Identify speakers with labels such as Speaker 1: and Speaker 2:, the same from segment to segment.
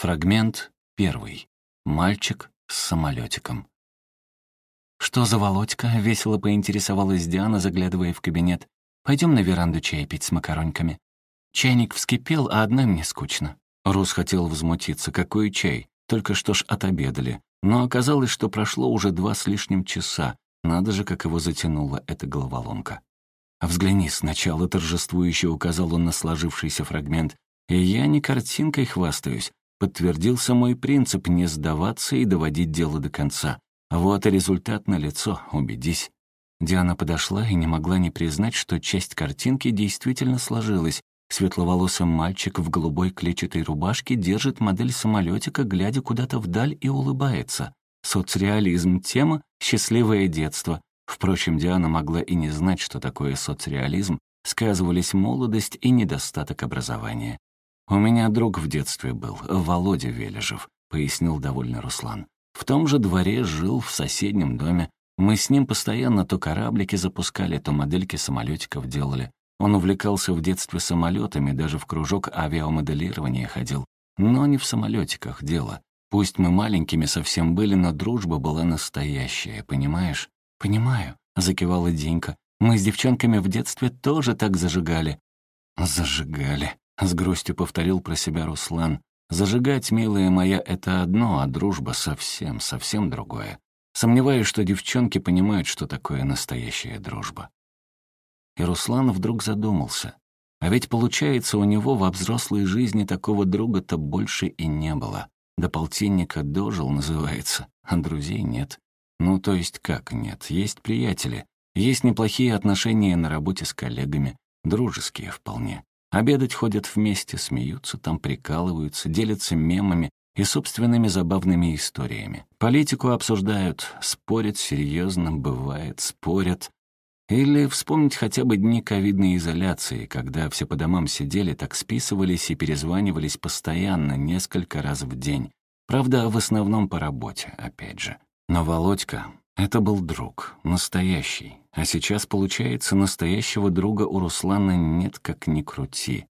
Speaker 1: Фрагмент первый. Мальчик с самолетиком. «Что за Володька?» — весело поинтересовалась Диана, заглядывая в кабинет. Пойдем на веранду чай пить с макароньками». Чайник вскипел, а одной мне скучно. Рус хотел возмутиться. Какой чай? Только что ж отобедали. Но оказалось, что прошло уже два с лишним часа. Надо же, как его затянула эта головоломка. «А взгляни сначала», — торжествующе указал он на сложившийся фрагмент. «И я не картинкой хвастаюсь. Подтвердился мой принцип не сдаваться и доводить дело до конца. Вот и результат на лицо, убедись». Диана подошла и не могла не признать, что часть картинки действительно сложилась. Светловолосый мальчик в голубой клетчатой рубашке держит модель самолетика, глядя куда-то вдаль и улыбается. Соцреализм — тема «Счастливое детство». Впрочем, Диана могла и не знать, что такое соцреализм, сказывались молодость и недостаток образования. «У меня друг в детстве был, Володя Вележев», — пояснил довольно Руслан. «В том же дворе жил, в соседнем доме. Мы с ним постоянно то кораблики запускали, то модельки самолетиков делали. Он увлекался в детстве самолетами, даже в кружок авиамоделирования ходил. Но не в самолетиках дело. Пусть мы маленькими совсем были, но дружба была настоящая, понимаешь? «Понимаю», — закивала Денька. «Мы с девчонками в детстве тоже так зажигали». «Зажигали», — с грустью повторил про себя Руслан. «Зажигать, милая моя, это одно, а дружба совсем, совсем другое. Сомневаюсь, что девчонки понимают, что такое настоящая дружба». И Руслан вдруг задумался. А ведь, получается, у него во взрослой жизни такого друга-то больше и не было. До полтинника дожил, называется, а друзей нет. Ну, то есть как нет? Есть приятели. Есть неплохие отношения на работе с коллегами. Дружеские вполне. Обедать ходят вместе, смеются, там прикалываются, делятся мемами и собственными забавными историями. Политику обсуждают, спорят серьезно, бывает, спорят. Или вспомнить хотя бы дни ковидной изоляции, когда все по домам сидели, так списывались и перезванивались постоянно, несколько раз в день. Правда, в основном по работе, опять же. Но Володька — это был друг, настоящий. А сейчас, получается, настоящего друга у Руслана нет, как ни крути.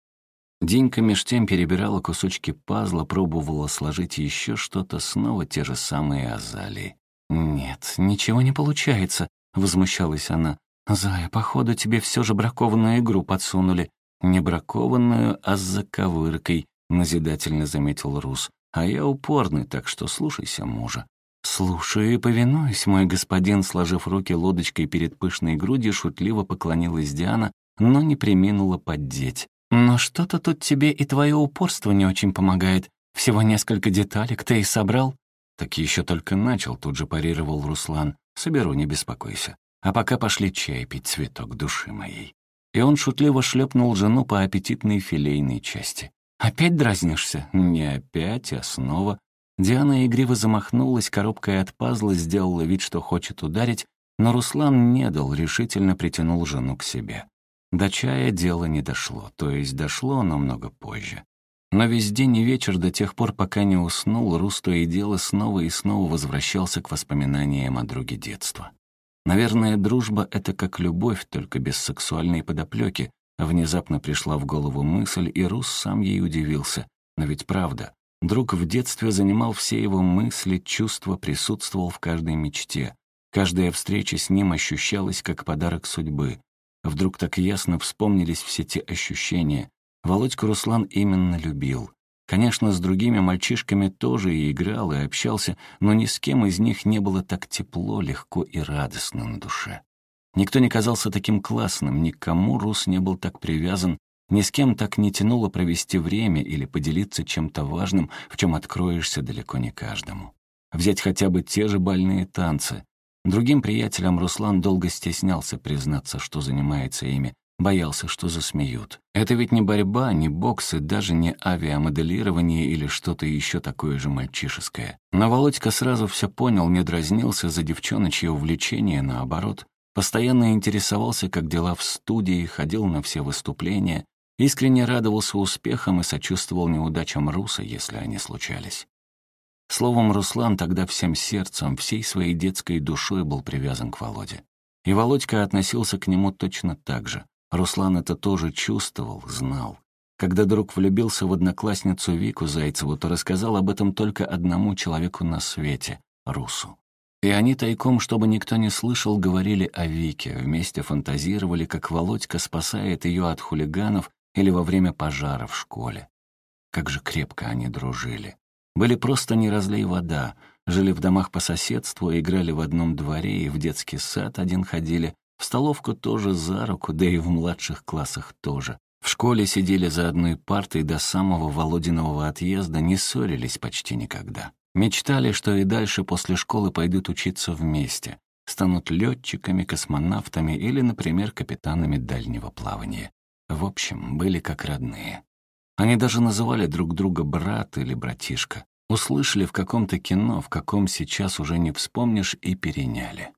Speaker 1: Динка меж тем перебирала кусочки пазла, пробовала сложить еще что-то, снова те же самые азалии. «Нет, ничего не получается», — возмущалась она. «Зая, походу, тебе все же бракованную игру подсунули». «Не бракованную, а с заковыркой», — назидательно заметил Рус. «А я упорный, так что слушайся мужа». «Слушаю и повинуюсь, мой господин», сложив руки лодочкой перед пышной грудью, шутливо поклонилась Диана, но не приминула поддеть. «Но что-то тут тебе и твое упорство не очень помогает. Всего несколько деталек ты и собрал». «Так еще только начал», тут же парировал Руслан. «Соберу, не беспокойся. А пока пошли чай пить, цветок души моей». И он шутливо шлепнул жену по аппетитной филейной части. «Опять дразнишься?» «Не опять, а снова. Диана игриво замахнулась, коробкой от пазла сделала вид, что хочет ударить, но Руслан не дал, решительно притянул жену к себе. До чая дело не дошло, то есть дошло намного позже. Но весь день и вечер до тех пор, пока не уснул, Рус то и дело снова и снова возвращался к воспоминаниям о друге детства. Наверное, дружба — это как любовь, только без сексуальной подоплеки. Внезапно пришла в голову мысль, и Рус сам ей удивился. Но ведь правда, Друг в детстве занимал все его мысли, чувства, присутствовал в каждой мечте. Каждая встреча с ним ощущалась как подарок судьбы. Вдруг так ясно вспомнились все те ощущения. Володьку Руслан именно любил. Конечно, с другими мальчишками тоже и играл, и общался, но ни с кем из них не было так тепло, легко и радостно на душе. Никто не казался таким классным, никому Рус не был так привязан, ни с кем так не тянуло провести время или поделиться чем-то важным, в чем откроешься далеко не каждому. Взять хотя бы те же больные танцы. Другим приятелям Руслан долго стеснялся признаться, что занимается ими, боялся, что засмеют. Это ведь не борьба, не бокс и даже не авиамоделирование или что-то еще такое же мальчишеское. Но Володька сразу все понял, не дразнился за девчоночье увлечение, наоборот. Постоянно интересовался, как дела в студии, ходил на все выступления, Искренне радовался успехам и сочувствовал неудачам Руса, если они случались. Словом, Руслан тогда всем сердцем, всей своей детской душой был привязан к Володе. И Володька относился к нему точно так же. Руслан это тоже чувствовал, знал. Когда друг влюбился в одноклассницу Вику Зайцеву, то рассказал об этом только одному человеку на свете — Русу. И они тайком, чтобы никто не слышал, говорили о Вике, вместе фантазировали, как Володька спасает ее от хулиганов или во время пожара в школе. Как же крепко они дружили. Были просто не разлей вода, жили в домах по соседству, играли в одном дворе и в детский сад один ходили, в столовку тоже за руку, да и в младших классах тоже. В школе сидели за одной партой до самого Володиного отъезда, не ссорились почти никогда. Мечтали, что и дальше после школы пойдут учиться вместе, станут летчиками, космонавтами или, например, капитанами дальнего плавания. В общем, были как родные. Они даже называли друг друга брат или братишка. Услышали в каком-то кино, в каком сейчас уже не вспомнишь, и переняли.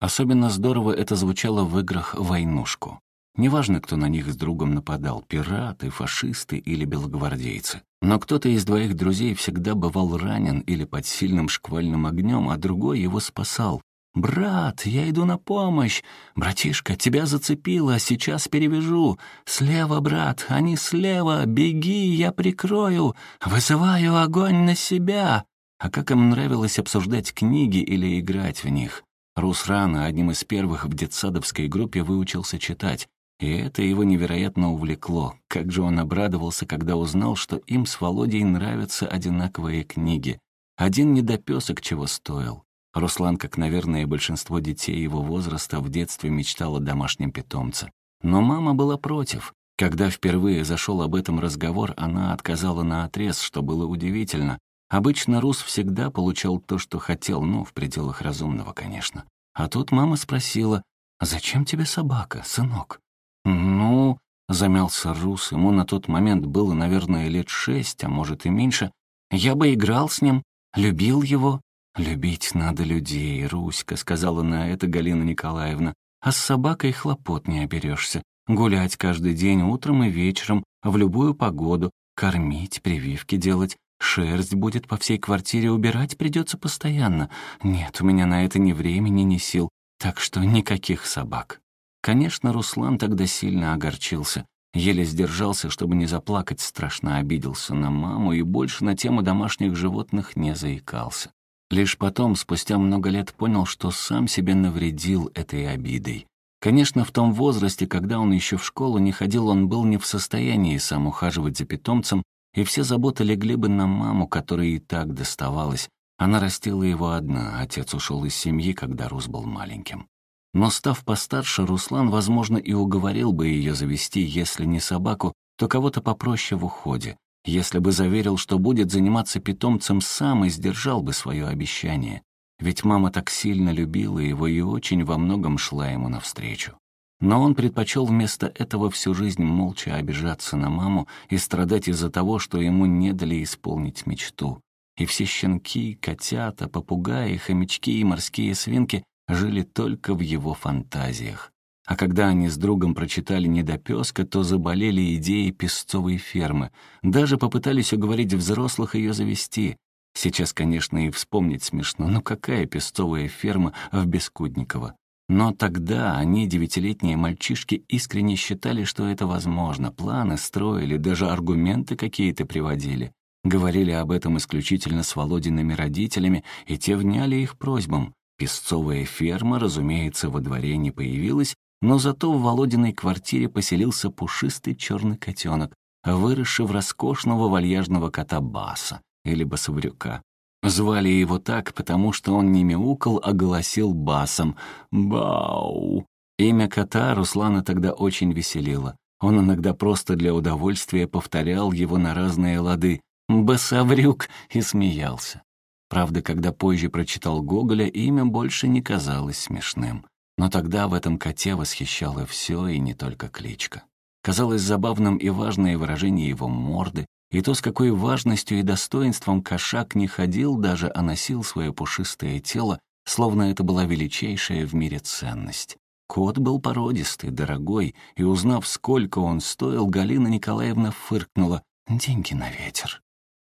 Speaker 1: Особенно здорово это звучало в играх «Войнушку». Неважно, кто на них с другом нападал, пираты, фашисты или белогвардейцы. Но кто-то из двоих друзей всегда бывал ранен или под сильным шквальным огнем, а другой его спасал. «Брат, я иду на помощь! Братишка, тебя зацепило, сейчас перевяжу! Слева, брат, они слева! Беги, я прикрою! Вызываю огонь на себя!» А как им нравилось обсуждать книги или играть в них. Рус рано, одним из первых в детсадовской группе, выучился читать. И это его невероятно увлекло. Как же он обрадовался, когда узнал, что им с Володей нравятся одинаковые книги. Один недопесок чего стоил. Руслан, как, наверное, большинство детей его возраста, в детстве мечтал о домашнем питомце. Но мама была против. Когда впервые зашел об этом разговор, она отказала на отрез, что было удивительно. Обычно Рус всегда получал то, что хотел, ну, в пределах разумного, конечно. А тут мама спросила, «Зачем тебе собака, сынок?» «Ну...» — замялся Рус, ему на тот момент было, наверное, лет шесть, а может и меньше. «Я бы играл с ним, любил его, «Любить надо людей, Руська», — сказала на это Галина Николаевна. «А с собакой хлопот не оберешься. Гулять каждый день, утром и вечером, в любую погоду, кормить, прививки делать. Шерсть будет по всей квартире, убирать придется постоянно. Нет, у меня на это ни времени, ни сил, так что никаких собак». Конечно, Руслан тогда сильно огорчился. Еле сдержался, чтобы не заплакать, страшно обиделся на маму и больше на тему домашних животных не заикался. Лишь потом, спустя много лет, понял, что сам себе навредил этой обидой. Конечно, в том возрасте, когда он еще в школу не ходил, он был не в состоянии сам ухаживать за питомцем, и все заботы легли бы на маму, которой и так доставалось. Она растила его одна, отец ушел из семьи, когда Рус был маленьким. Но став постарше, Руслан, возможно, и уговорил бы ее завести, если не собаку, то кого-то попроще в уходе. Если бы заверил, что будет заниматься питомцем сам и сдержал бы свое обещание. Ведь мама так сильно любила его и очень во многом шла ему навстречу. Но он предпочел вместо этого всю жизнь молча обижаться на маму и страдать из-за того, что ему не дали исполнить мечту. И все щенки, котята, попугаи, хомячки и морские свинки жили только в его фантазиях. А когда они с другом прочитали «Недопёска», то заболели идеей песцовой фермы. Даже попытались уговорить взрослых ее завести. Сейчас, конечно, и вспомнить смешно, но какая песцовая ферма в Бескудниково? Но тогда они, девятилетние мальчишки, искренне считали, что это возможно. Планы строили, даже аргументы какие-то приводили. Говорили об этом исключительно с Володиными родителями, и те вняли их просьбам. Песцовая ферма, разумеется, во дворе не появилась, но зато в Володиной квартире поселился пушистый черный котенок, выросший в роскошного вальяжного кота Баса или Басаврюка. Звали его так, потому что он не мяукал, а голосил басом «Бау». Имя кота Руслана тогда очень веселило. Он иногда просто для удовольствия повторял его на разные лады «Басаврюк» и смеялся. Правда, когда позже прочитал Гоголя, имя больше не казалось смешным. Но тогда в этом коте восхищало все и не только кличка. Казалось забавным и важное выражение его морды, и то, с какой важностью и достоинством кошак не ходил даже, а носил свое пушистое тело, словно это была величайшая в мире ценность. Кот был породистый, дорогой, и, узнав, сколько он стоил, Галина Николаевна фыркнула «деньги на ветер».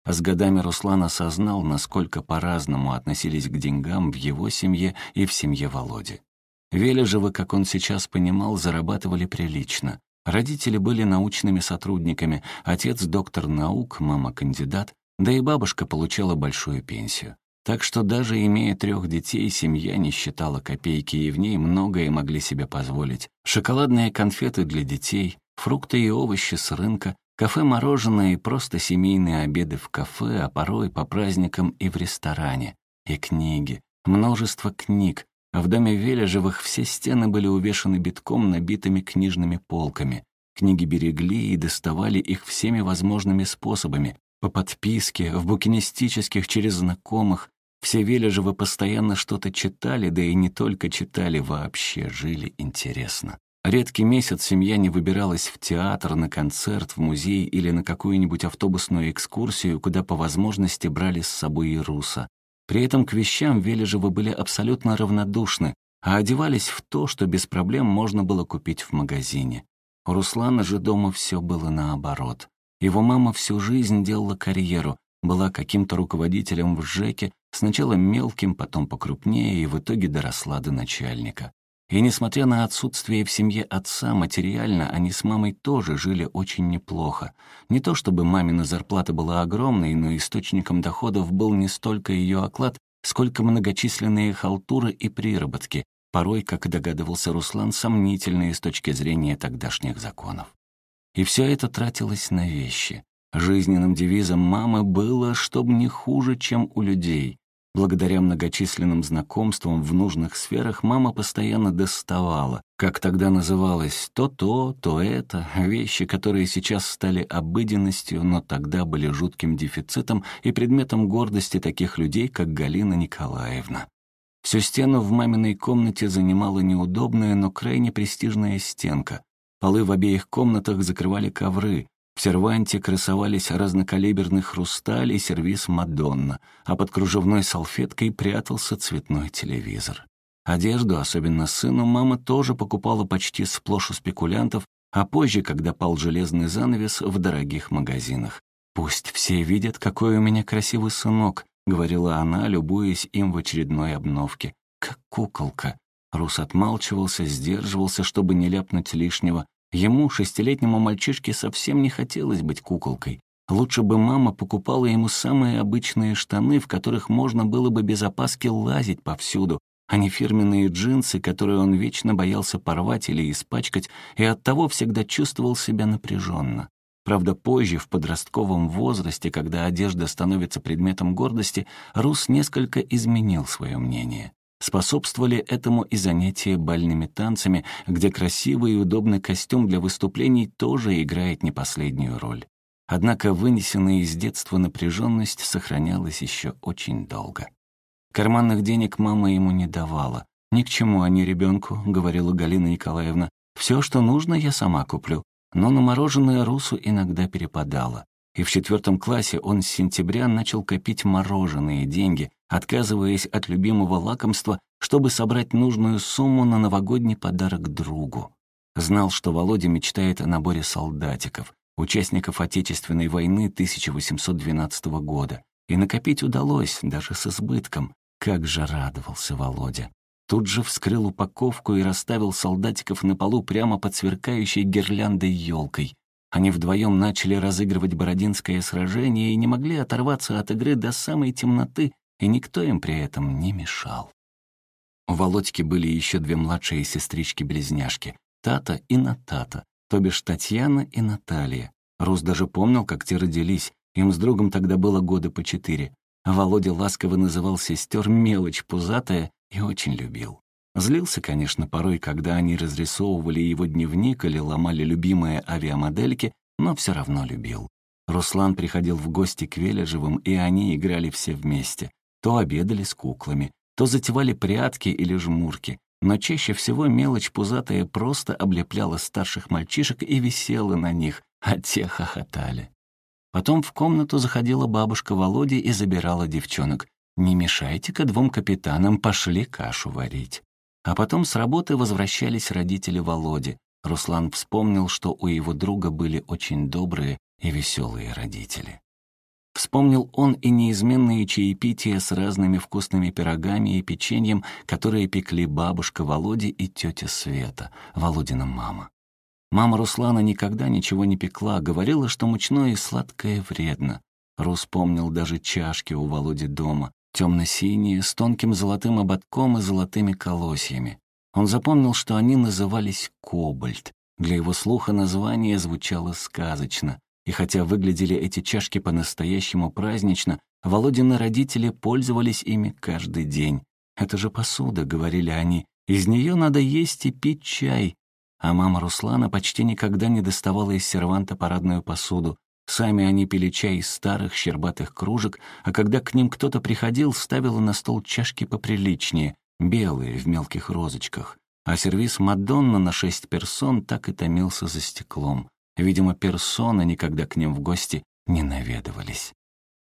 Speaker 1: А с годами Руслан осознал, насколько по-разному относились к деньгам в его семье и в семье Володи. Вележевы, как он сейчас понимал, зарабатывали прилично. Родители были научными сотрудниками, отец — доктор наук, мама — кандидат, да и бабушка получала большую пенсию. Так что даже имея трех детей, семья не считала копейки, и в ней многое могли себе позволить. Шоколадные конфеты для детей, фрукты и овощи с рынка, кафе-мороженое и просто семейные обеды в кафе, а порой по праздникам и в ресторане. И книги, множество книг. В доме Вележевых все стены были увешаны битком набитыми книжными полками. Книги берегли и доставали их всеми возможными способами, по подписке, в букинистических, через знакомых, все Вележевы постоянно что-то читали, да и не только читали, вообще жили интересно. Редкий месяц семья не выбиралась в театр, на концерт, в музей или на какую-нибудь автобусную экскурсию, куда по возможности брали с собой и руса. При этом к вещам Вележевы были абсолютно равнодушны, а одевались в то, что без проблем можно было купить в магазине. У Руслана же дома все было наоборот. Его мама всю жизнь делала карьеру, была каким-то руководителем в ЖЭКе, сначала мелким, потом покрупнее, и в итоге доросла до начальника. И несмотря на отсутствие в семье отца, материально они с мамой тоже жили очень неплохо. Не то чтобы мамина зарплата была огромной, но источником доходов был не столько ее оклад, сколько многочисленные халтуры и приработки, порой, как догадывался Руслан, сомнительные с точки зрения тогдашних законов. И все это тратилось на вещи. Жизненным девизом мамы было, чтобы не хуже, чем у людей. Благодаря многочисленным знакомствам в нужных сферах мама постоянно доставала, как тогда называлось, то то, то это, вещи, которые сейчас стали обыденностью, но тогда были жутким дефицитом и предметом гордости таких людей, как Галина Николаевна. Всю стену в маминой комнате занимала неудобная, но крайне престижная стенка. Полы в обеих комнатах закрывали ковры, в серванте красовались разнокалиберный хрусталь и сервиз «Мадонна», а под кружевной салфеткой прятался цветной телевизор. Одежду, особенно сыну, мама тоже покупала почти сплошь у спекулянтов, а позже, когда пал железный занавес, в дорогих магазинах. «Пусть все видят, какой у меня красивый сынок», — говорила она, любуясь им в очередной обновке. «Как куколка». Рус отмалчивался, сдерживался, чтобы не ляпнуть лишнего, Ему, шестилетнему мальчишке, совсем не хотелось быть куколкой. Лучше бы мама покупала ему самые обычные штаны, в которых можно было бы без опаски лазить повсюду, а не фирменные джинсы, которые он вечно боялся порвать или испачкать, и оттого всегда чувствовал себя напряженно. Правда, позже, в подростковом возрасте, когда одежда становится предметом гордости, Рус несколько изменил свое мнение. Способствовали этому и занятия бальными танцами, где красивый и удобный костюм для выступлений тоже играет не последнюю роль. Однако вынесенная из детства напряженность сохранялась еще очень долго. Карманных денег мама ему не давала. «Ни к чему они ребенку», — говорила Галина Николаевна. «Все, что нужно, я сама куплю». Но на мороженое Русу иногда перепадало и в четвертом классе он с сентября начал копить мороженые деньги, отказываясь от любимого лакомства, чтобы собрать нужную сумму на новогодний подарок другу. Знал, что Володя мечтает о наборе солдатиков, участников Отечественной войны 1812 года, и накопить удалось, даже с избытком. Как же радовался Володя. Тут же вскрыл упаковку и расставил солдатиков на полу прямо под сверкающей гирляндой елкой. Они вдвоем начали разыгрывать Бородинское сражение и не могли оторваться от игры до самой темноты, и никто им при этом не мешал. У Володьки были еще две младшие сестрички-близняшки — Тата и Натата, то бишь Татьяна и Наталья. Рус даже помнил, как те родились, им с другом тогда было года по четыре. Володя ласково называл сестер «мелочь пузатая» и очень любил. Злился, конечно, порой, когда они разрисовывали его дневник или ломали любимые авиамодельки, но все равно любил. Руслан приходил в гости к Вележевым, и они играли все вместе. То обедали с куклами, то затевали прятки или жмурки, но чаще всего мелочь пузатая просто облепляла старших мальчишек и висела на них, а те хохотали. Потом в комнату заходила бабушка Володи и забирала девчонок. «Не мешайте-ка двум капитанам, пошли кашу варить». А потом с работы возвращались родители Володи. Руслан вспомнил, что у его друга были очень добрые и веселые родители. Вспомнил он и неизменные чаепития с разными вкусными пирогами и печеньем, которые пекли бабушка Володи и тетя Света, Володина мама. Мама Руслана никогда ничего не пекла, говорила, что мучное и сладкое вредно. Рус помнил даже чашки у Володи дома, темно-синие, с тонким золотым ободком и золотыми колосьями. Он запомнил, что они назывались «Кобальт». Для его слуха название звучало сказочно. И хотя выглядели эти чашки по-настоящему празднично, Володины родители пользовались ими каждый день. «Это же посуда», — говорили они, — «из нее надо есть и пить чай». А мама Руслана почти никогда не доставала из серванта парадную посуду. Сами они пили чай из старых щербатых кружек, а когда к ним кто-то приходил, ставила на стол чашки поприличнее, белые, в мелких розочках. А сервис Мадонна на шесть персон так и томился за стеклом. Видимо, персоны никогда к ним в гости не наведывались.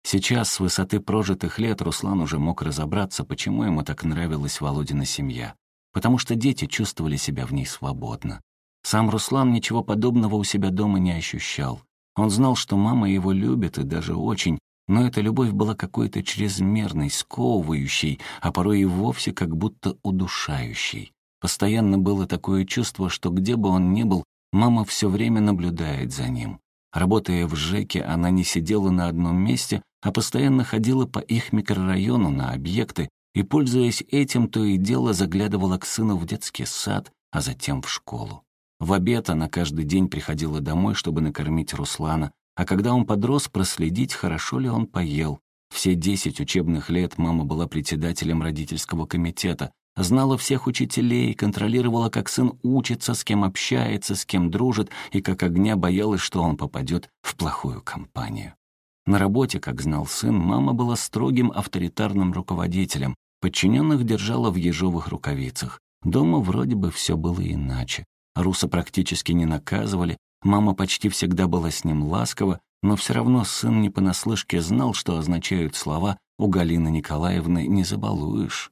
Speaker 1: Сейчас, с высоты прожитых лет, Руслан уже мог разобраться, почему ему так нравилась Володина семья. Потому что дети чувствовали себя в ней свободно. Сам Руслан ничего подобного у себя дома не ощущал. Он знал, что мама его любит, и даже очень, но эта любовь была какой-то чрезмерной, сковывающей, а порой и вовсе как будто удушающей. Постоянно было такое чувство, что где бы он ни был, мама все время наблюдает за ним. Работая в ЖЭКе, она не сидела на одном месте, а постоянно ходила по их микрорайону на объекты и, пользуясь этим, то и дело заглядывала к сыну в детский сад, а затем в школу. В обед она каждый день приходила домой, чтобы накормить Руслана, а когда он подрос, проследить, хорошо ли он поел. Все десять учебных лет мама была председателем родительского комитета, Знала всех учителей, контролировала, как сын учится, с кем общается, с кем дружит, и как огня боялась, что он попадет в плохую компанию. На работе, как знал сын, мама была строгим авторитарным руководителем, подчиненных держала в ежовых рукавицах. Дома вроде бы все было иначе. Руса практически не наказывали, мама почти всегда была с ним ласкова, но все равно сын не понаслышке знал, что означают слова «у Галины Николаевны не забалуешь».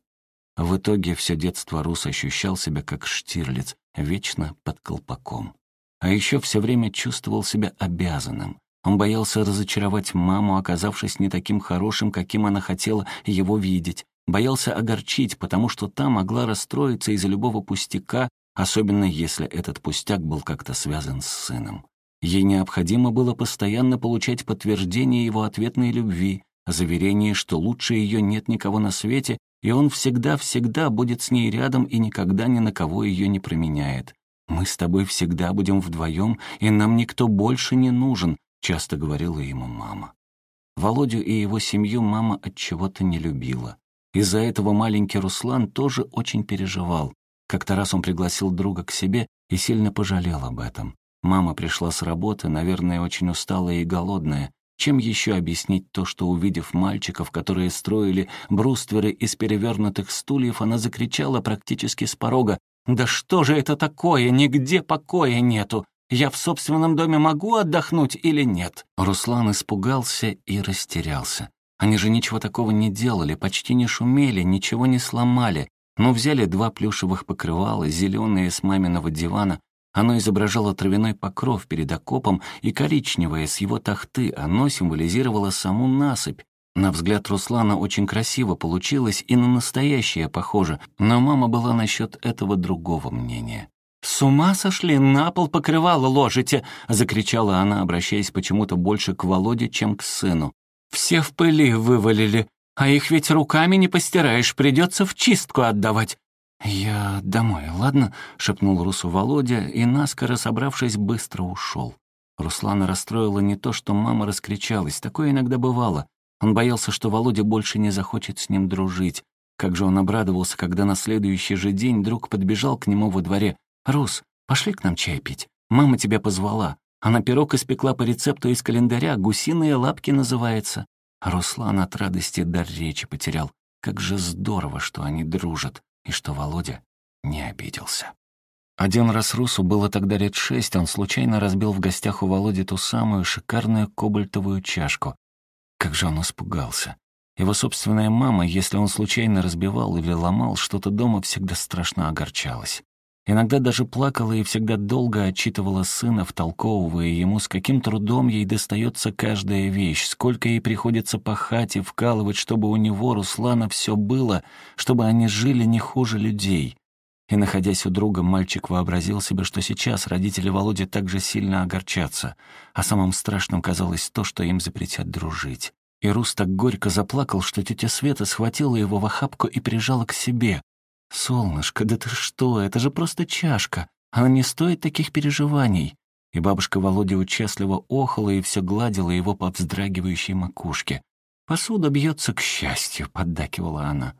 Speaker 1: В итоге все детство Рус ощущал себя как Штирлиц, вечно под колпаком. А еще все время чувствовал себя обязанным. Он боялся разочаровать маму, оказавшись не таким хорошим, каким она хотела его видеть. Боялся огорчить, потому что та могла расстроиться из-за любого пустяка, особенно если этот пустяк был как-то связан с сыном. Ей необходимо было постоянно получать подтверждение его ответной любви, заверение, что лучше ее нет никого на свете, и он всегда-всегда будет с ней рядом и никогда ни на кого ее не променяет. «Мы с тобой всегда будем вдвоем, и нам никто больше не нужен», — часто говорила ему мама. Володю и его семью мама от чего-то не любила. Из-за этого маленький Руслан тоже очень переживал. Как-то раз он пригласил друга к себе и сильно пожалел об этом. Мама пришла с работы, наверное, очень усталая и голодная, чем еще объяснить то, что, увидев мальчиков, которые строили брустверы из перевернутых стульев, она закричала практически с порога «Да что же это такое? Нигде покоя нету! Я в собственном доме могу отдохнуть или нет?» Руслан испугался и растерялся. Они же ничего такого не делали, почти не шумели, ничего не сломали, но взяли два плюшевых покрывала, зеленые с маминого дивана, оно изображало травяной покров перед окопом, и коричневое с его тахты оно символизировало саму насыпь. На взгляд Руслана очень красиво получилось и на настоящее похоже, но мама была насчет этого другого мнения. «С ума сошли? На пол покрывало ложите!» — закричала она, обращаясь почему-то больше к Володе, чем к сыну. «Все в пыли вывалили, а их ведь руками не постираешь, придется в чистку отдавать. «Я домой, ладно?» — шепнул Русу Володя, и, наскоро собравшись, быстро ушел. Руслана расстроила не то, что мама раскричалась, такое иногда бывало. Он боялся, что Володя больше не захочет с ним дружить. Как же он обрадовался, когда на следующий же день друг подбежал к нему во дворе. «Рус, пошли к нам чай пить. Мама тебя позвала. Она пирог испекла по рецепту из календаря, гусиные лапки называется». Руслан от радости дар речи потерял. Как же здорово, что они дружат и что Володя не обиделся. Один раз Русу было тогда лет шесть, он случайно разбил в гостях у Володи ту самую шикарную кобальтовую чашку. Как же он испугался. Его собственная мама, если он случайно разбивал или ломал что-то дома, всегда страшно огорчалась. Иногда даже плакала и всегда долго отчитывала сына, втолковывая ему, с каким трудом ей достается каждая вещь, сколько ей приходится пахать и вкалывать, чтобы у него, Руслана, все было, чтобы они жили не хуже людей. И, находясь у друга, мальчик вообразил себе, что сейчас родители Володи так же сильно огорчатся, а самым страшным казалось то, что им запретят дружить. И Рус так горько заплакал, что тетя Света схватила его в охапку и прижала к себе. «Солнышко, да ты что, это же просто чашка, она не стоит таких переживаний». И бабушка Володя участливо охала и все гладила его по вздрагивающей макушке. «Посуда бьется к счастью», — поддакивала она.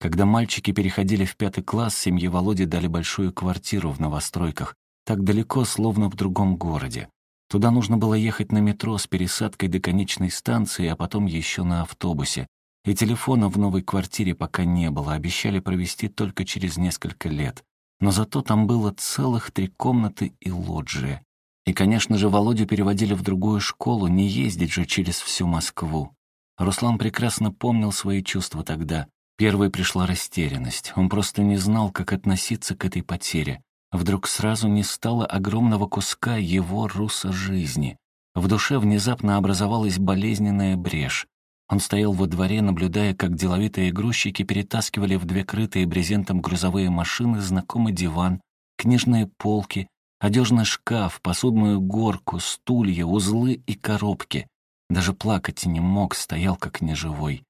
Speaker 1: Когда мальчики переходили в пятый класс, семье Володи дали большую квартиру в новостройках, так далеко, словно в другом городе. Туда нужно было ехать на метро с пересадкой до конечной станции, а потом еще на автобусе. И телефона в новой квартире пока не было, обещали провести только через несколько лет. Но зато там было целых три комнаты и лоджия. И, конечно же, Володю переводили в другую школу, не ездить же через всю Москву. Руслан прекрасно помнил свои чувства тогда. Первой пришла растерянность. Он просто не знал, как относиться к этой потере. Вдруг сразу не стало огромного куска его руса жизни. В душе внезапно образовалась болезненная брешь. Он стоял во дворе, наблюдая, как деловитые грузчики перетаскивали в две крытые брезентом грузовые машины знакомый диван, книжные полки, одежный шкаф, посудную горку, стулья, узлы и коробки. Даже плакать не мог, стоял как неживой.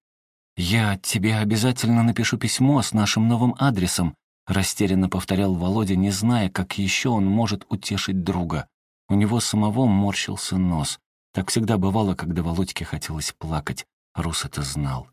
Speaker 1: «Я тебе обязательно напишу письмо с нашим новым адресом», растерянно повторял Володя, не зная, как еще он может утешить друга. У него самого морщился нос. Так всегда бывало, когда Володьке хотелось плакать. Рус это знал.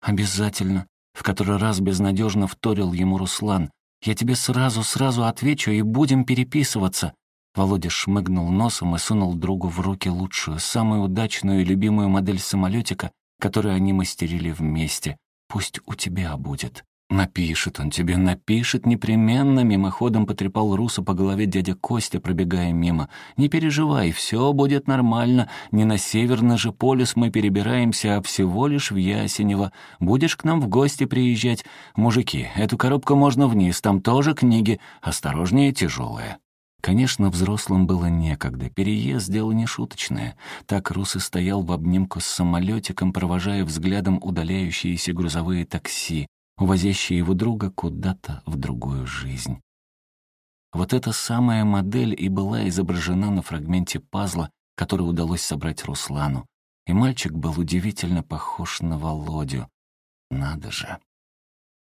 Speaker 1: «Обязательно», — в который раз безнадежно вторил ему Руслан. «Я тебе сразу-сразу отвечу, и будем переписываться». Володя шмыгнул носом и сунул другу в руки лучшую, самую удачную и любимую модель самолетика, который они мастерили вместе. Пусть у тебя будет. Напишет он тебе, напишет непременно, мимоходом потрепал Руса по голове дядя Костя, пробегая мимо. Не переживай, все будет нормально. Не на Северный же полюс мы перебираемся, а всего лишь в Ясенево. Будешь к нам в гости приезжать. Мужики, эту коробку можно вниз, там тоже книги. Осторожнее, тяжелые. Конечно, взрослым было некогда, переезд — дело не шуточное. Так Рус и стоял в обнимку с самолетиком, провожая взглядом удаляющиеся грузовые такси, увозящие его друга куда-то в другую жизнь. Вот эта самая модель и была изображена на фрагменте пазла, который удалось собрать Руслану. И мальчик был удивительно похож на Володю. Надо же.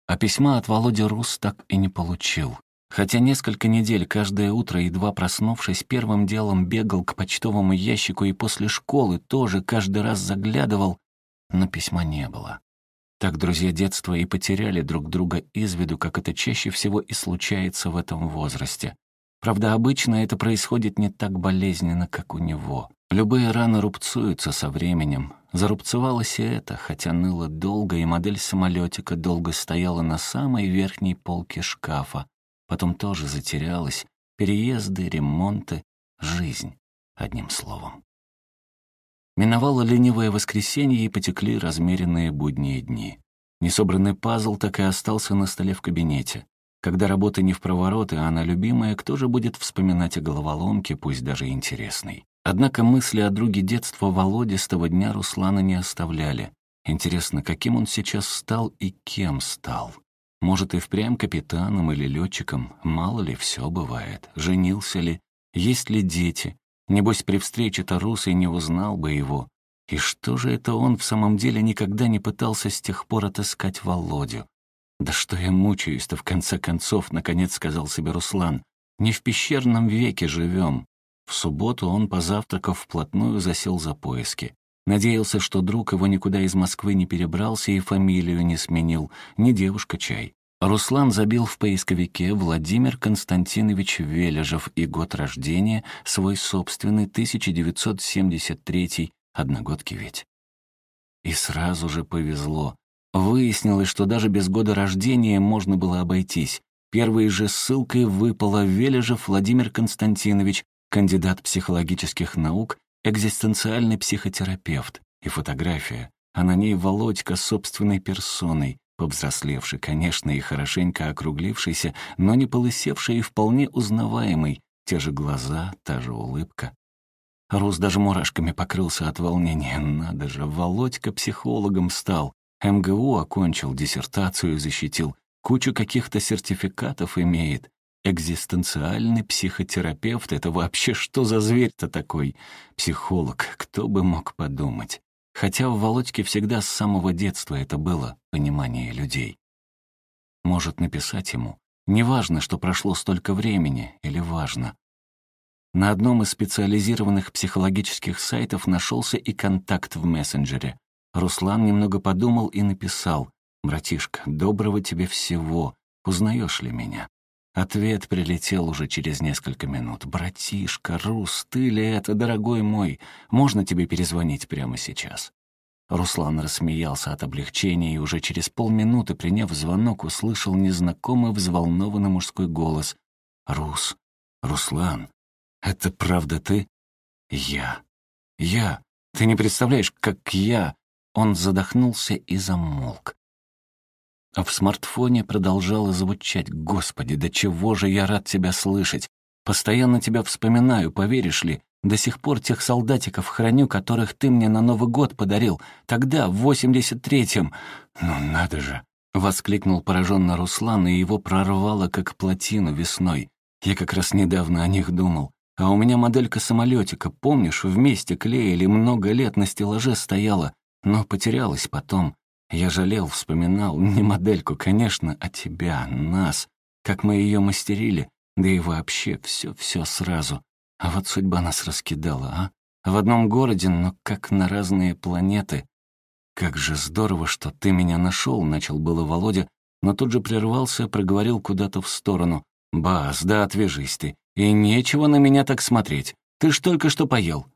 Speaker 1: А письма от Володи Рус так и не получил. Хотя несколько недель каждое утро, едва проснувшись, первым делом бегал к почтовому ящику и после школы тоже каждый раз заглядывал, но письма не было. Так друзья детства и потеряли друг друга из виду, как это чаще всего и случается в этом возрасте. Правда, обычно это происходит не так болезненно, как у него. Любые раны рубцуются со временем. Зарубцевалось и это, хотя ныло долго, и модель самолетика долго стояла на самой верхней полке шкафа, Потом тоже затерялась. Переезды, ремонты, жизнь, одним словом. Миновало ленивое воскресенье и потекли размеренные будние дни. Несобранный пазл так и остался на столе в кабинете. Когда работа не в провороты, а она любимая, кто же будет вспоминать о головоломке, пусть даже интересной? Однако мысли о друге детства Володе с того дня Руслана не оставляли. Интересно, каким он сейчас стал и кем стал? Может, и впрямь капитаном или летчиком, мало ли, все бывает. Женился ли, есть ли дети. Небось, при встрече-то Русый не узнал бы его. И что же это он в самом деле никогда не пытался с тех пор отыскать Володю? «Да что я мучаюсь-то, в конце концов», — наконец сказал себе Руслан. «Не в пещерном веке живем». В субботу он, позавтракав, вплотную засел за поиски. Надеялся, что друг его никуда из Москвы не перебрался и фамилию не сменил, не девушка чай. Руслан забил в поисковике Владимир Константинович Вележев и год рождения, свой собственный 1973 одногодки ведь. И сразу же повезло. Выяснилось, что даже без года рождения можно было обойтись. Первой же ссылкой выпало Вележев Владимир Константинович, кандидат психологических наук, экзистенциальный психотерапевт и фотография, а на ней Володька собственной персоной, повзрослевший, конечно, и хорошенько округлившийся, но не полысевший и вполне узнаваемый, те же глаза, та же улыбка. Рус даже мурашками покрылся от волнения. Надо же, Володька психологом стал. МГУ окончил, диссертацию защитил. кучу каких-то сертификатов имеет. Экзистенциальный психотерапевт — это вообще что за зверь-то такой? Психолог, кто бы мог подумать. Хотя в Володьке всегда с самого детства это было понимание людей. Может написать ему. Неважно, что прошло столько времени, или важно. На одном из специализированных психологических сайтов нашелся и контакт в мессенджере. Руслан немного подумал и написал «Братишка, доброго тебе всего. Узнаешь ли меня?» Ответ прилетел уже через несколько минут. «Братишка, Рус, ты ли это, дорогой мой? Можно тебе перезвонить прямо сейчас?» Руслан рассмеялся от облегчения и уже через полминуты, приняв звонок, услышал незнакомый взволнованный мужской голос. «Рус, Руслан, это правда ты?» «Я. Я. Ты не представляешь, как я...» Он задохнулся и замолк. А в смартфоне продолжало звучать «Господи, до чего же я рад тебя слышать! Постоянно тебя вспоминаю, поверишь ли? До сих пор тех солдатиков храню, которых ты мне на Новый год подарил. Тогда, в восемьдесят третьем. Ну надо же!» — воскликнул пораженно Руслан, и его прорвало, как плотину весной. «Я как раз недавно о них думал. А у меня моделька самолетика, помнишь, вместе клеили, много лет на стеллаже стояла, но потерялась потом. Я жалел, вспоминал, не модельку, конечно, а тебя, нас, как мы ее мастерили, да и вообще все-все сразу. А вот судьба нас раскидала, а? В одном городе, но как на разные планеты. Как же здорово, что ты меня нашел, начал было Володя, но тут же прервался, проговорил куда-то в сторону. «Бас, да отвяжись ты. И нечего на меня так смотреть. Ты ж только что поел».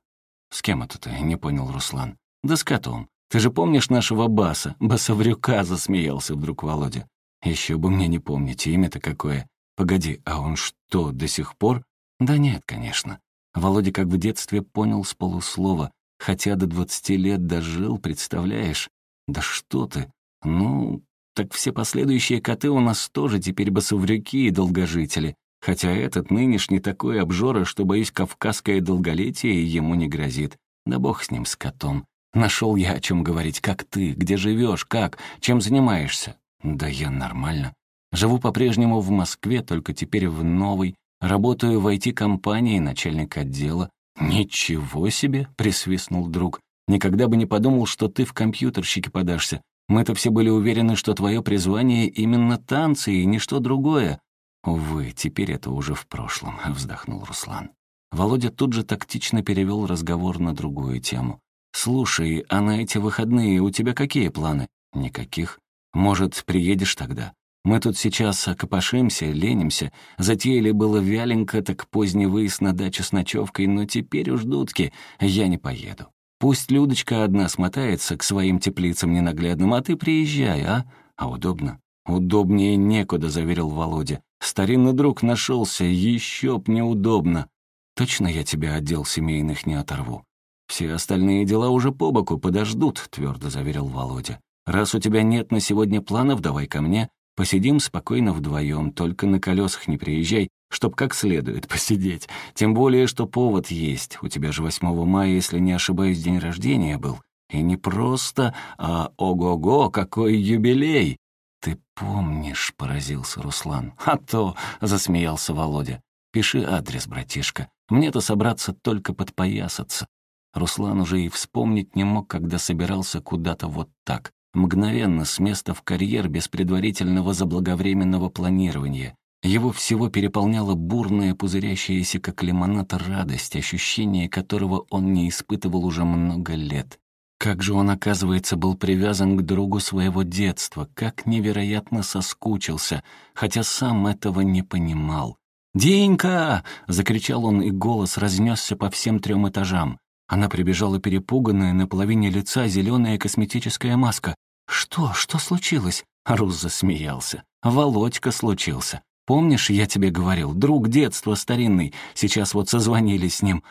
Speaker 1: «С кем это ты?» — не понял Руслан. «Да с котом. Ты же помнишь нашего Баса? Басоврюка!» — засмеялся вдруг Володя. Еще бы мне не помнить, имя-то какое. Погоди, а он что, до сих пор? Да нет, конечно. Володя как в детстве понял с полуслова, хотя до двадцати лет дожил, представляешь? Да что ты? Ну, так все последующие коты у нас тоже теперь басоврюки и долгожители. Хотя этот нынешний такой обжора, что, боюсь, кавказское долголетие ему не грозит. Да бог с ним, с котом. Нашел я о чем говорить. Как ты? Где живешь? Как? Чем занимаешься? Да я нормально. Живу по-прежнему в Москве, только теперь в новой. Работаю в IT-компании, начальник отдела. «Ничего себе!» — присвистнул друг. «Никогда бы не подумал, что ты в компьютерщике подашься. Мы-то все были уверены, что твое призвание именно танцы и ничто другое». «Увы, теперь это уже в прошлом», — вздохнул Руслан. Володя тут же тактично перевел разговор на другую тему. «Слушай, а на эти выходные у тебя какие планы?» «Никаких. Может, приедешь тогда? Мы тут сейчас копошимся, ленимся. Затеяли было вяленько, так поздний выезд на дачу с ночевкой, но теперь уж дудки, я не поеду. Пусть Людочка одна смотается к своим теплицам ненаглядным, а ты приезжай, а? А удобно?» «Удобнее некуда», — заверил Володя. «Старинный друг нашелся, еще б неудобно. Точно я тебя отдел семейных не оторву. «Все остальные дела уже по боку подождут», — твердо заверил Володя. «Раз у тебя нет на сегодня планов, давай ко мне. Посидим спокойно вдвоем, только на колесах не приезжай, чтоб как следует посидеть. Тем более, что повод есть. У тебя же 8 мая, если не ошибаюсь, день рождения был. И не просто, а ого-го, какой юбилей!» «Ты помнишь», — поразился Руслан. «А то», — засмеялся Володя. «Пиши адрес, братишка. Мне-то собраться только подпоясаться. Руслан уже и вспомнить не мог, когда собирался куда-то вот так, мгновенно, с места в карьер, без предварительного заблаговременного планирования. Его всего переполняла бурная, пузырящаяся, как лимонад, радость, ощущение которого он не испытывал уже много лет. Как же он, оказывается, был привязан к другу своего детства, как невероятно соскучился, хотя сам этого не понимал. «Денька!» — закричал он, и голос разнесся по всем трем этажам. Она прибежала перепуганная, на половине лица зеленая косметическая маска. «Что? Что случилось?» Рус засмеялся. «Володька случился. Помнишь, я тебе говорил, друг детства старинный. Сейчас вот созвонились с ним».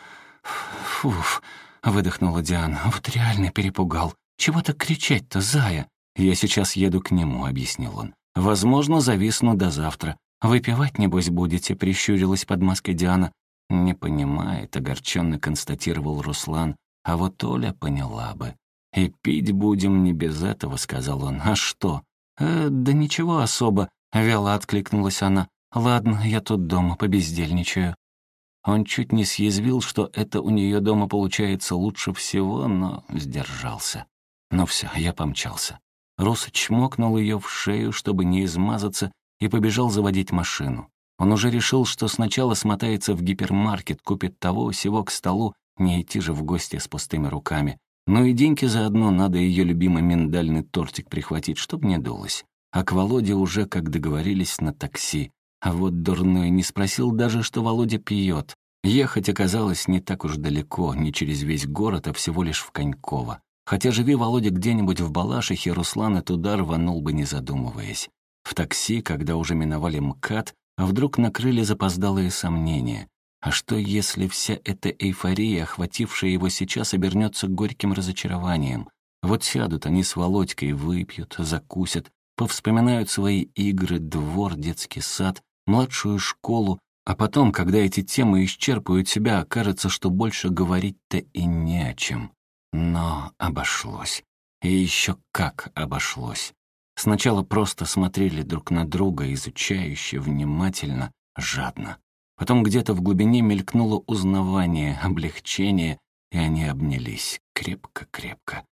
Speaker 1: «Фуф», — выдохнула Диана. «Вот реально перепугал. Чего так кричать-то, зая?» «Я сейчас еду к нему», — объяснил он. «Возможно, зависну до завтра. Выпивать, небось, будете», — прищурилась под маской Диана. «Не понимает», — огорченно констатировал Руслан, «а вот Оля поняла бы». «И пить будем не без этого», — сказал он. «А что?» э, «Да ничего особо. Вяло откликнулась она. «Ладно, я тут дома побездельничаю». Он чуть не съязвил, что это у нее дома получается лучше всего, но сдержался. Ну все, я помчался. Рус чмокнул ее в шею, чтобы не измазаться, и побежал заводить машину. Он уже решил, что сначала смотается в гипермаркет, купит того, всего к столу, не идти же в гости с пустыми руками. Ну и деньги заодно надо ее любимый миндальный тортик прихватить, чтоб не дулось. А к Володе уже, как договорились, на такси. А вот дурной не спросил даже, что Володя пьет. Ехать оказалось не так уж далеко, не через весь город, а всего лишь в Коньково. Хотя живи Володя где-нибудь в Балашихе, Руслан этот удар рванул бы, не задумываясь. В такси, когда уже миновали МКАД, а вдруг накрыли запоздалые сомнения. А что, если вся эта эйфория, охватившая его сейчас, обернется горьким разочарованием? Вот сядут они с Володькой, выпьют, закусят, повспоминают свои игры, двор, детский сад, младшую школу, а потом, когда эти темы исчерпают себя, окажется, что больше говорить-то и не о чем. Но обошлось. И еще как обошлось. Сначала просто смотрели друг на друга, изучающе, внимательно, жадно. Потом где-то в глубине мелькнуло узнавание, облегчение, и они обнялись крепко-крепко.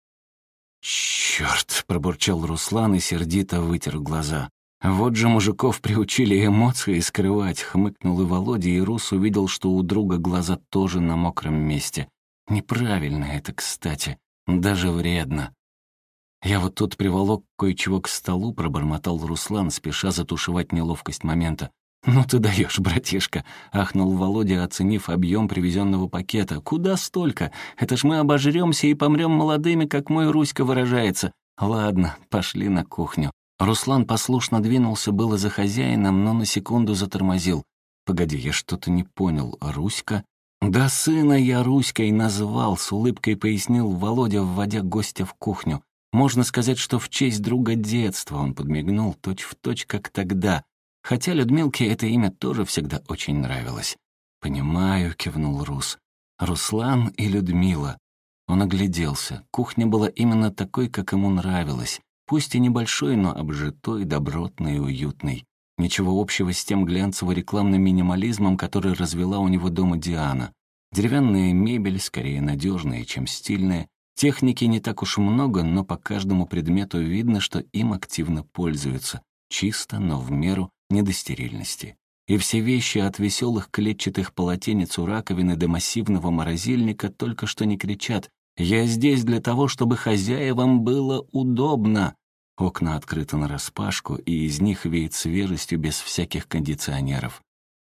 Speaker 1: «Чёрт!» — пробурчал Руслан и сердито вытер глаза. «Вот же мужиков приучили эмоции скрывать», — хмыкнул и Володя, и Рус увидел, что у друга глаза тоже на мокром месте. Неправильно это, кстати. Даже вредно. Я вот тут приволок кое-чего к столу, пробормотал Руслан, спеша затушевать неловкость момента. «Ну ты даешь, братишка», — ахнул Володя, оценив объем привезенного пакета. «Куда столько? Это ж мы обожремся и помрем молодыми, как мой Руська выражается. Ладно, пошли на кухню». Руслан послушно двинулся было за хозяином, но на секунду затормозил. «Погоди, я что-то не понял. Руська? «Да сына я Руськой назвал», — с улыбкой пояснил Володя, вводя гостя в кухню. «Можно сказать, что в честь друга детства он подмигнул точь-в-точь, точь, как тогда. Хотя Людмилке это имя тоже всегда очень нравилось». «Понимаю», — кивнул Рус. «Руслан и Людмила». Он огляделся. Кухня была именно такой, как ему нравилось. Пусть и небольшой, но обжитой, добротной и уютной. Ничего общего с тем глянцево-рекламным минимализмом, который развела у него дома Диана. Деревянная мебель, скорее надежная, чем стильная. Техники не так уж много, но по каждому предмету видно, что им активно пользуются. Чисто, но в меру, не до стерильности. И все вещи от веселых клетчатых полотенец у раковины до массивного морозильника только что не кричат «Я здесь для того, чтобы хозяевам было удобно». Окна открыты нараспашку, и из них веет свежестью без всяких кондиционеров.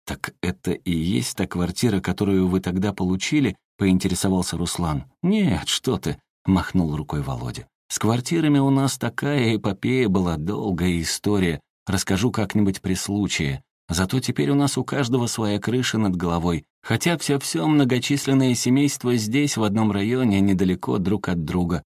Speaker 1: «Так это и есть та квартира, которую вы тогда получили?» — поинтересовался Руслан. «Нет, что ты!» — махнул рукой Володя. «С квартирами у нас такая эпопея была, долгая история. Расскажу как-нибудь при случае. Зато теперь у нас у каждого своя крыша над головой, хотя все-все многочисленное семейство здесь, в одном районе, недалеко друг от друга.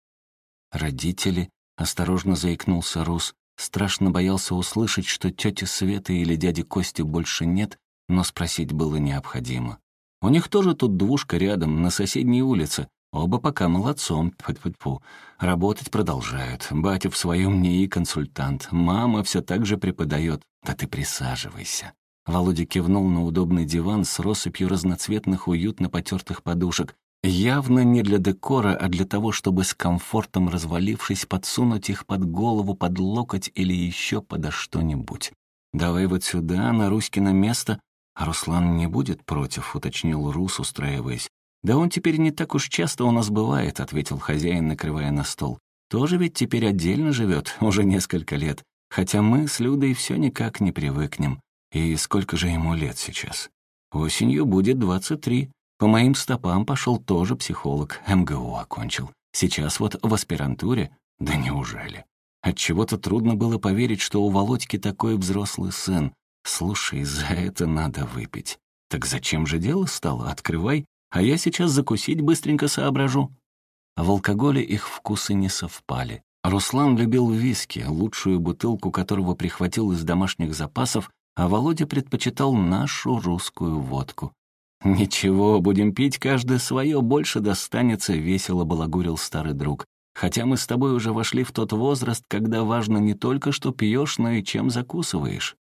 Speaker 1: Родители Осторожно заикнулся Рус. Страшно боялся услышать, что тети Светы или дяди Кости больше нет, но спросить было необходимо. У них тоже тут двушка рядом, на соседней улице. Оба пока молодцом, тьфу -тьфу Работать продолжают. Батя в своем НИИ консультант. Мама все так же преподает. Да ты присаживайся. Володя кивнул на удобный диван с россыпью разноцветных уютно потертых подушек, Явно не для декора, а для того, чтобы с комфортом развалившись, подсунуть их под голову, под локоть или еще подо что-нибудь. «Давай вот сюда, на Руськино место». «А Руслан не будет против», — уточнил Рус, устраиваясь. «Да он теперь не так уж часто у нас бывает», — ответил хозяин, накрывая на стол. «Тоже ведь теперь отдельно живет, уже несколько лет. Хотя мы с Людой все никак не привыкнем. И сколько же ему лет сейчас? Осенью будет двадцать три. По моим стопам пошел тоже психолог, МГУ окончил. Сейчас вот в аспирантуре. Да неужели? Отчего-то трудно было поверить, что у Володьки такой взрослый сын. Слушай, за это надо выпить. Так зачем же дело стало? Открывай, а я сейчас закусить быстренько соображу. В алкоголе их вкусы не совпали. Руслан любил виски, лучшую бутылку которого прихватил из домашних запасов, а Володя предпочитал нашу русскую водку. «Ничего, будем пить каждый свое, больше достанется», — весело балагурил старый друг. Хотя мы с тобой уже вошли в тот возраст, когда важно не только, что пьешь, но и чем закусываешь.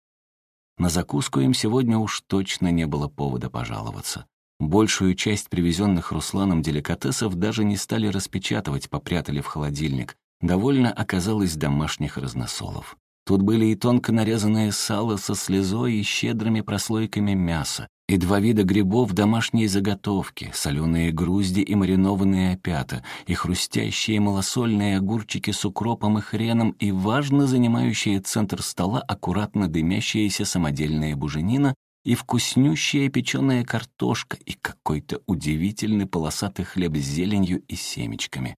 Speaker 1: На закуску им сегодня уж точно не было повода пожаловаться. Большую часть привезенных Русланом деликатесов даже не стали распечатывать, попрятали в холодильник. Довольно оказалось домашних разносолов. Тут были и тонко нарезанное сало со слезой и щедрыми прослойками мяса, и два вида грибов домашней заготовки, соленые грузди и маринованные опята, и хрустящие малосольные огурчики с укропом и хреном, и важно занимающие центр стола аккуратно дымящаяся самодельная буженина и вкуснющая печеная картошка и какой-то удивительный полосатый хлеб с зеленью и семечками.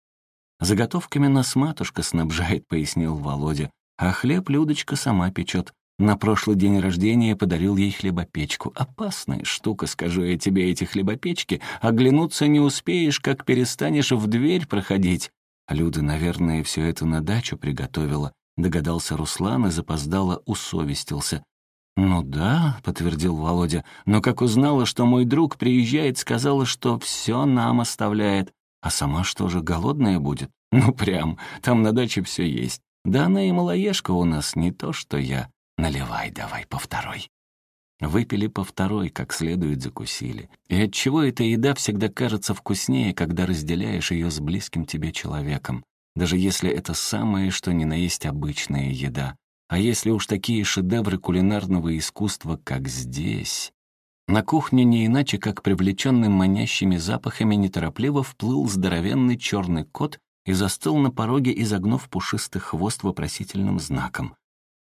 Speaker 1: «Заготовками нас матушка снабжает», — пояснил Володя, «а хлеб Людочка сама печет. На прошлый день рождения подарил ей хлебопечку. Опасная штука, скажу я тебе, эти хлебопечки. Оглянуться не успеешь, как перестанешь в дверь проходить. Люда, наверное, все это на дачу приготовила. Догадался Руслан и запоздало усовестился. «Ну да», — подтвердил Володя, «но как узнала, что мой друг приезжает, сказала, что все нам оставляет. А сама что же, голодная будет? Ну прям, там на даче все есть. Да она и малоежка у нас, не то что я. Наливай давай по второй». Выпили по второй, как следует закусили. И отчего эта еда всегда кажется вкуснее, когда разделяешь ее с близким тебе человеком, даже если это самое, что ни на есть обычная еда. А если уж такие шедевры кулинарного искусства, как здесь... На кухню не иначе, как привлеченным манящими запахами неторопливо вплыл здоровенный черный кот и застыл на пороге, изогнув пушистый хвост вопросительным знаком.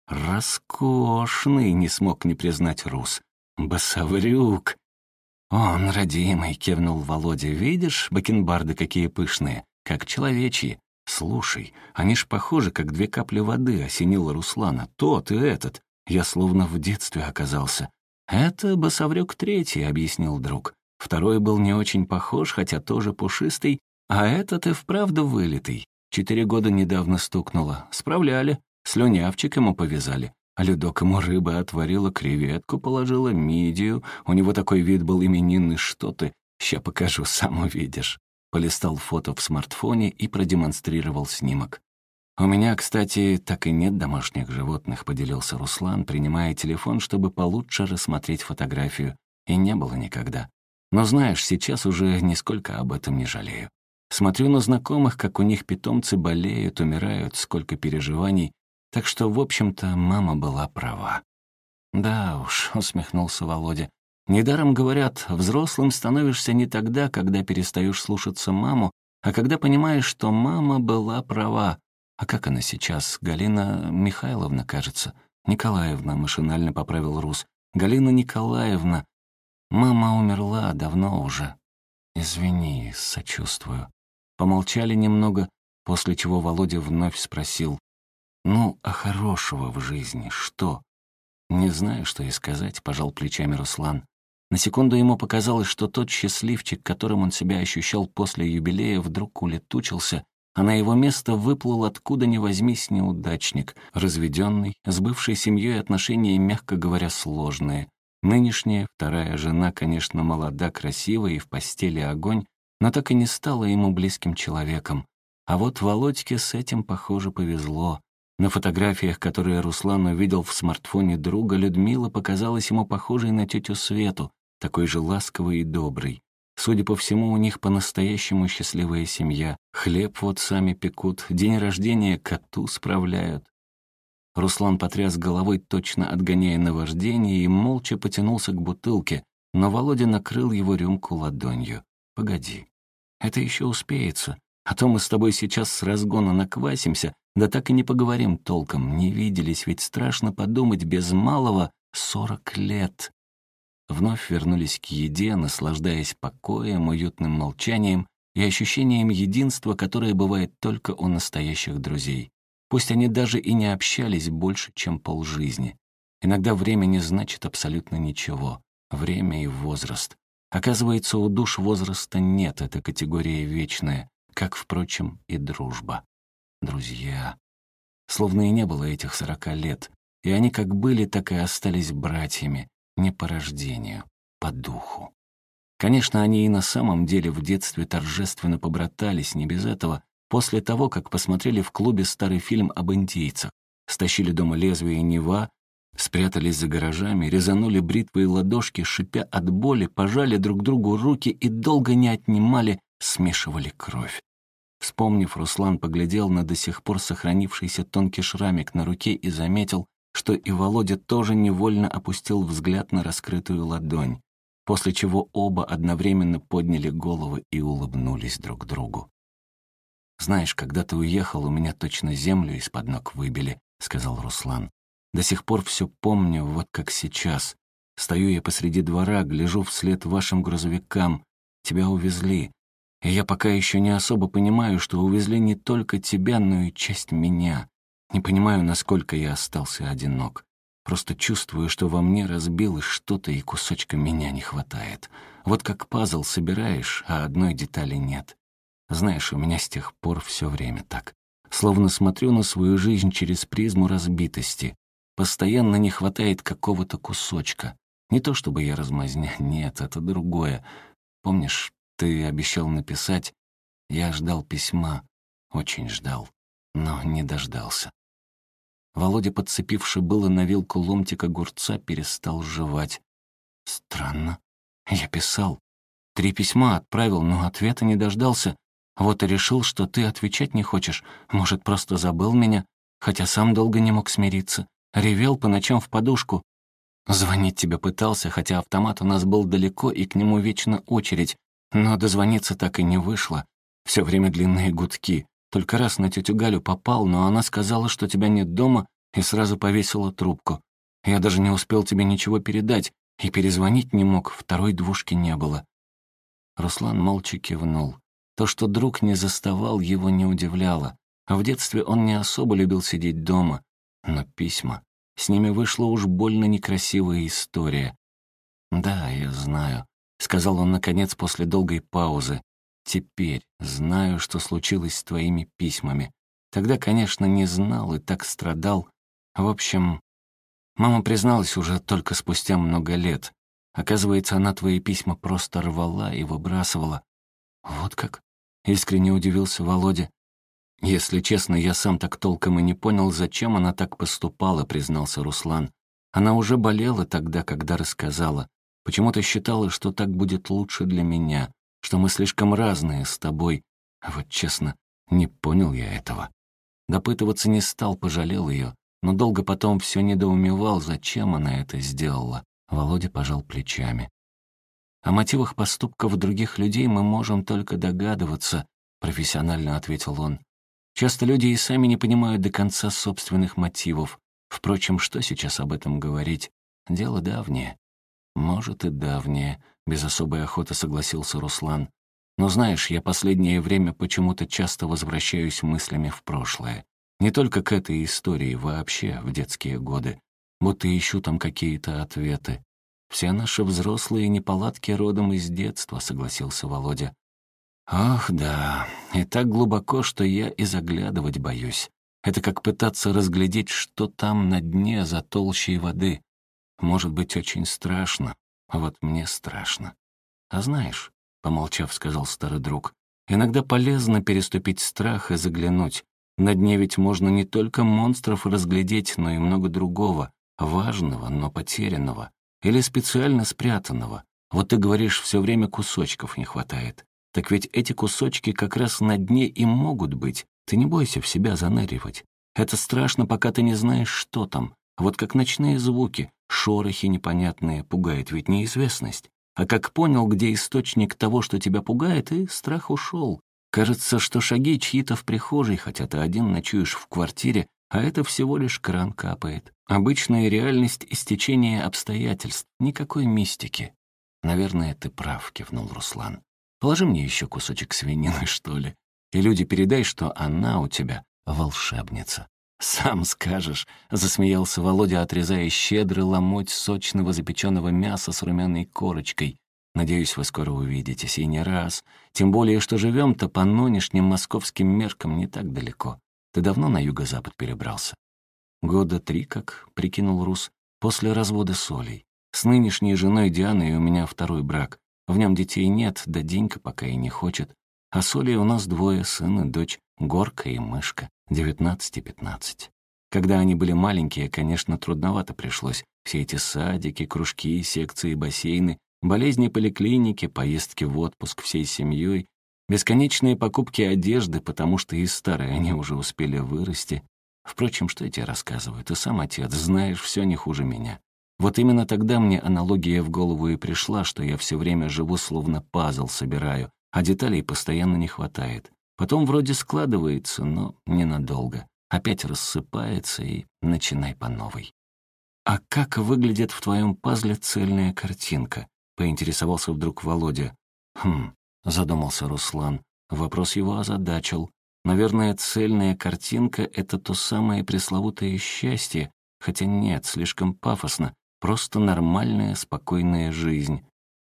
Speaker 1: «Роскошный!» — не смог не признать Рус. «Басаврюк!» «Он, родимый!» — кивнул Володя. «Видишь, бакенбарды какие пышные, как человечьи. Слушай, они ж похожи, как две капли воды», — осенила Руслана. «Тот и этот. Я словно в детстве оказался». «Это басаврюк третий», — объяснил друг. Второй был не очень похож, хотя тоже пушистый, а этот и вправду вылитый. Четыре года недавно стукнуло. Справляли. Слюнявчик ему повязали. А Людок ему рыбы отварила, креветку положила, мидию. У него такой вид был именинный, что ты. Ща покажу, сам увидишь. Полистал фото в смартфоне и продемонстрировал снимок. «У меня, кстати, так и нет домашних животных», — поделился Руслан, принимая телефон, чтобы получше рассмотреть фотографию. И не было никогда. Но знаешь, сейчас уже нисколько об этом не жалею. Смотрю на знакомых, как у них питомцы болеют, умирают, сколько переживаний, так что, в общем-то, мама была права. «Да уж», — усмехнулся Володя. «Недаром говорят, взрослым становишься не тогда, когда перестаешь слушаться маму, а когда понимаешь, что мама была права. А как она сейчас? Галина Михайловна, кажется. Николаевна, машинально поправил Рус. Галина Николаевна. Мама умерла давно уже. Извини, сочувствую. Помолчали немного, после чего Володя вновь спросил. Ну, а хорошего в жизни что? Не знаю, что и сказать, пожал плечами Руслан. На секунду ему показалось, что тот счастливчик, которым он себя ощущал после юбилея, вдруг улетучился, а на его место выплыл откуда ни возьмись неудачник, разведенный, с бывшей семьей отношения, мягко говоря, сложные. Нынешняя, вторая жена, конечно, молода, красива и в постели огонь, но так и не стала ему близким человеком. А вот Володьке с этим, похоже, повезло. На фотографиях, которые Руслан увидел в смартфоне друга, Людмила показалась ему похожей на тетю Свету, такой же ласковой и доброй. Судя по всему, у них по-настоящему счастливая семья. Хлеб вот сами пекут, день рождения коту справляют. Руслан потряс головой, точно отгоняя наваждение, и молча потянулся к бутылке, но Володя накрыл его рюмку ладонью. «Погоди, это еще успеется, а то мы с тобой сейчас с разгона наквасимся, да так и не поговорим толком, не виделись, ведь страшно подумать, без малого сорок лет. Вновь вернулись к еде, наслаждаясь покоем, уютным молчанием и ощущением единства, которое бывает только у настоящих друзей. Пусть они даже и не общались больше, чем полжизни. Иногда время не значит абсолютно ничего. Время и возраст. Оказывается, у душ возраста нет, это категория вечная, как, впрочем, и дружба друзья. Словно и не было этих сорока лет, и они как были, так и остались братьями, не по рождению, по духу. Конечно, они и на самом деле в детстве торжественно побратались, не без этого, После того, как посмотрели в клубе старый фильм об индейцах, стащили дома лезвие Нева, спрятались за гаражами, резанули бритвые ладошки, шипя от боли, пожали друг другу руки и долго не отнимали, смешивали кровь. Вспомнив, Руслан поглядел на до сих пор сохранившийся тонкий шрамик на руке и заметил, что и Володя тоже невольно опустил взгляд на раскрытую ладонь, после чего оба одновременно подняли головы и улыбнулись друг другу. «Знаешь, когда ты уехал, у меня точно землю из-под ног выбили», — сказал Руслан. «До сих пор все помню, вот как сейчас. Стою я посреди двора, гляжу вслед вашим грузовикам. Тебя увезли. И я пока еще не особо понимаю, что увезли не только тебя, но и часть меня. Не понимаю, насколько я остался одинок. Просто чувствую, что во мне разбилось что-то, и кусочка меня не хватает. Вот как пазл собираешь, а одной детали нет. Знаешь, у меня с тех пор все время так. Словно смотрю на свою жизнь через призму разбитости. Постоянно не хватает какого-то кусочка. Не то чтобы я размазня, нет, это другое. Помнишь, ты обещал написать? Я ждал письма, очень ждал, но не дождался. Володя, подцепивший было на вилку ломтик огурца, перестал жевать. «Странно. Я писал. Три письма отправил, но ответа не дождался. Вот и решил, что ты отвечать не хочешь. Может, просто забыл меня, хотя сам долго не мог смириться. Ревел по ночам в подушку. Звонить тебе пытался, хотя автомат у нас был далеко, и к нему вечно очередь. Но дозвониться так и не вышло. Все время длинные гудки. Только раз на тетю Галю попал, но она сказала, что тебя нет дома, и сразу повесила трубку. Я даже не успел тебе ничего передать, и перезвонить не мог, второй двушки не было». Руслан молча кивнул. То, что друг не заставал, его не удивляло. В детстве он не особо любил сидеть дома. Но письма... С ними вышла уж больно некрасивая история. «Да, я знаю», — сказал он, наконец, после долгой паузы. Теперь знаю, что случилось с твоими письмами. Тогда, конечно, не знал и так страдал. В общем, мама призналась уже только спустя много лет. Оказывается, она твои письма просто рвала и выбрасывала. Вот как? Искренне удивился Володя. Если честно, я сам так толком и не понял, зачем она так поступала, признался Руслан. Она уже болела тогда, когда рассказала. Почему-то считала, что так будет лучше для меня что мы слишком разные с тобой. А вот честно, не понял я этого. Допытываться не стал, пожалел ее, но долго потом все недоумевал, зачем она это сделала. Володя пожал плечами. О мотивах поступков других людей мы можем только догадываться, профессионально ответил он. Часто люди и сами не понимают до конца собственных мотивов. Впрочем, что сейчас об этом говорить? Дело давнее. Может, и давнее, без особой охоты согласился Руслан. Но знаешь, я последнее время почему-то часто возвращаюсь мыслями в прошлое. Не только к этой истории, вообще, в детские годы. Будто ищу там какие-то ответы. Все наши взрослые неполадки родом из детства, согласился Володя. Ах, да, и так глубоко, что я и заглядывать боюсь. Это как пытаться разглядеть, что там на дне за толщей воды. Может быть, очень страшно, вот мне страшно. А знаешь, — помолчав, сказал старый друг, — иногда полезно переступить страх и заглянуть. На дне ведь можно не только монстров разглядеть, но и много другого, важного, но потерянного, или специально спрятанного. Вот ты говоришь, все время кусочков не хватает. Так ведь эти кусочки как раз на дне и могут быть. Ты не бойся в себя заныривать. Это страшно, пока ты не знаешь, что там. Вот как ночные звуки, шорохи непонятные, пугает ведь неизвестность. А как понял, где источник того, что тебя пугает, и страх ушел. Кажется, что шаги чьи-то в прихожей, хотя ты один ночуешь в квартире, а это всего лишь кран капает. Обычная реальность и обстоятельств, никакой мистики. «Наверное, ты прав», — кивнул Руслан. «Положи мне еще кусочек свинины, что ли, и люди передай, что она у тебя волшебница». «Сам скажешь», — засмеялся Володя, отрезая щедрый ломоть сочного запеченного мяса с румяной корочкой. «Надеюсь, вы скоро увидитесь, и не раз. Тем более, что живем-то по нынешним московским меркам не так далеко. Ты давно на юго-запад перебрался?» «Года три, как», — прикинул Рус, — «после развода с Олей. С нынешней женой Дианой у меня второй брак. В нем детей нет, да Денька пока и не хочет. А с Олей у нас двое, сын и дочь. Горка и Мышка, 19 и 15. Когда они были маленькие, конечно, трудновато пришлось. Все эти садики, кружки, секции, бассейны, болезни поликлиники, поездки в отпуск всей семьей, бесконечные покупки одежды, потому что и старые они уже успели вырасти. Впрочем, что я тебе рассказываю? Ты сам отец, знаешь все не хуже меня. Вот именно тогда мне аналогия в голову и пришла, что я все время живу словно пазл собираю, а деталей постоянно не хватает. Потом вроде складывается, но ненадолго. Опять рассыпается и начинай по новой. «А как выглядит в твоем пазле цельная картинка?» — поинтересовался вдруг Володя. «Хм», — задумался Руслан. Вопрос его озадачил. «Наверное, цельная картинка — это то самое пресловутое счастье, хотя нет, слишком пафосно, просто нормальная, спокойная жизнь».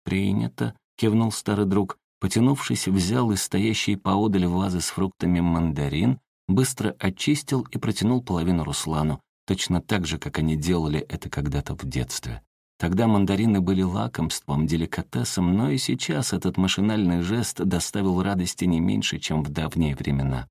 Speaker 1: «Принято», — кивнул старый друг. Потянувшись, взял из стоящей поодаль вазы с фруктами мандарин, быстро очистил и протянул половину Руслану, точно так же, как они делали это когда-то в детстве. Тогда мандарины были лакомством, деликатесом, но и сейчас этот машинальный жест доставил радости не меньше, чем в давние времена.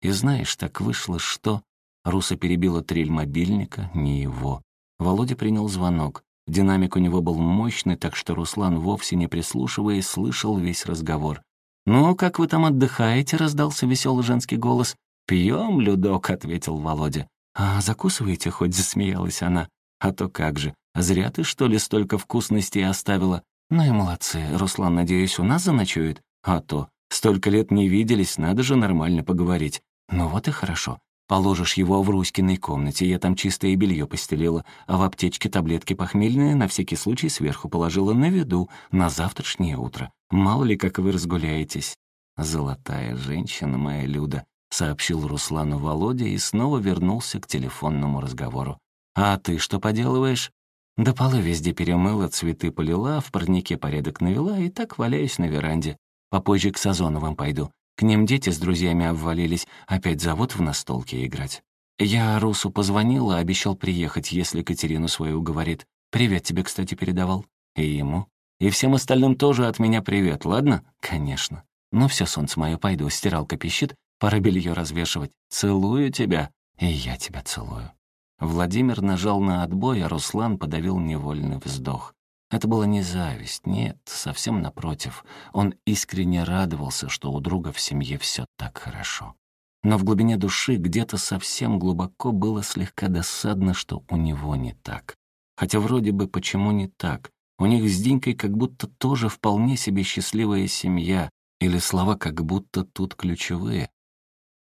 Speaker 1: И знаешь, так вышло, что... Руса перебила трель мобильника, не его. Володя принял звонок. Динамик у него был мощный, так что Руслан, вовсе не прислушиваясь, слышал весь разговор. «Ну, как вы там отдыхаете?» — раздался веселый женский голос. «Пьем, Людок», — ответил Володя. «А закусываете хоть?» — засмеялась она. «А то как же, зря ты, что ли, столько вкусностей оставила?» «Ну и молодцы. Руслан, надеюсь, у нас заночует?» «А то. Столько лет не виделись, надо же нормально поговорить». «Ну вот и хорошо. Положишь его в Руськиной комнате, я там чистое белье постелила, а в аптечке таблетки похмельные на всякий случай сверху положила на виду, на завтрашнее утро. Мало ли, как вы разгуляетесь. Золотая женщина моя Люда, сообщил Руслану Володя и снова вернулся к телефонному разговору. «А ты что поделываешь?» «Да полы везде перемыла, цветы полила, в парнике порядок навела и так валяюсь на веранде. Попозже к Сазоновым пойду. К ним дети с друзьями обвалились, опять зовут в настолке играть. Я Русу позвонила, обещал приехать, если Катерину свою уговорит. Привет тебе, кстати, передавал. И ему. И всем остальным тоже от меня привет, ладно? Конечно. Ну все, солнце мое, пойду, стиралка пищит, пора белье развешивать. Целую тебя. И я тебя целую. Владимир нажал на отбой, а Руслан подавил невольный вздох. Это была не зависть, нет, совсем напротив. Он искренне радовался, что у друга в семье все так хорошо. Но в глубине души где-то совсем глубоко было слегка досадно, что у него не так. Хотя вроде бы почему не так? У них с Динькой как будто тоже вполне себе счастливая семья, или слова как будто тут ключевые.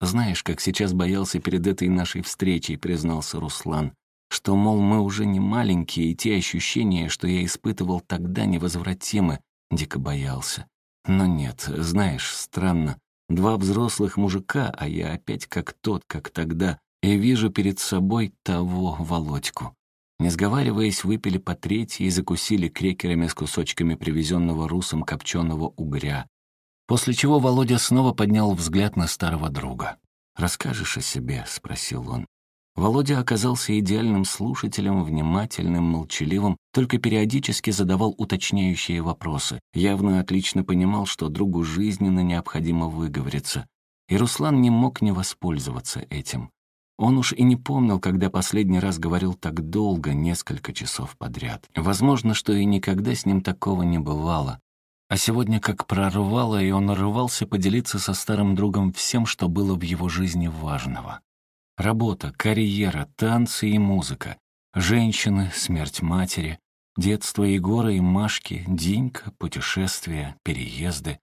Speaker 1: «Знаешь, как сейчас боялся перед этой нашей встречей», — признался Руслан что, мол, мы уже не маленькие, и те ощущения, что я испытывал тогда, невозвратимы, дико боялся. Но нет, знаешь, странно. Два взрослых мужика, а я опять как тот, как тогда, и вижу перед собой того Володьку. Не сговариваясь, выпили по третьей и закусили крекерами с кусочками привезенного русом копченого угря. После чего Володя снова поднял взгляд на старого друга. «Расскажешь о себе?» — спросил он. Володя оказался идеальным слушателем, внимательным, молчаливым, только периодически задавал уточняющие вопросы. Явно отлично понимал, что другу жизненно необходимо выговориться. И Руслан не мог не воспользоваться этим. Он уж и не помнил, когда последний раз говорил так долго, несколько часов подряд. Возможно, что и никогда с ним такого не бывало. А сегодня как прорвало, и он рвался поделиться со старым другом всем, что было в его жизни важного. Работа, карьера, танцы и музыка. Женщины, смерть матери, детство Егора и Машки, Динька, путешествия, переезды.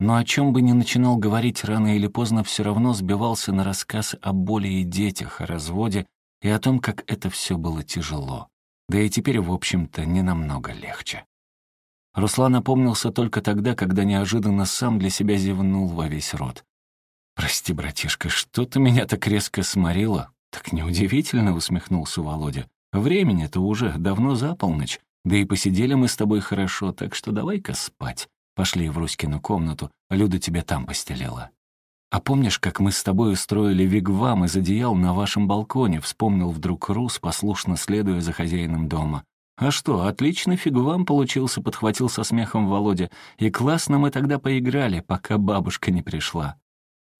Speaker 1: Но о чем бы ни начинал говорить, рано или поздно все равно сбивался на рассказ о боли и детях, о разводе и о том, как это все было тяжело. Да и теперь, в общем-то, не намного легче. Руслан опомнился только тогда, когда неожиданно сам для себя зевнул во весь рот. «Прости, братишка, что ты меня так резко сморила?» «Так неудивительно», — усмехнулся Володя. «Времени-то уже давно за полночь. Да и посидели мы с тобой хорошо, так что давай-ка спать. Пошли в Руськину комнату, Люда тебя там постелила». «А помнишь, как мы с тобой устроили вигвам из одеял на вашем балконе?» — вспомнил вдруг Рус, послушно следуя за хозяином дома. «А что, отличный фигвам получился», — подхватил со смехом Володя. «И классно мы тогда поиграли, пока бабушка не пришла».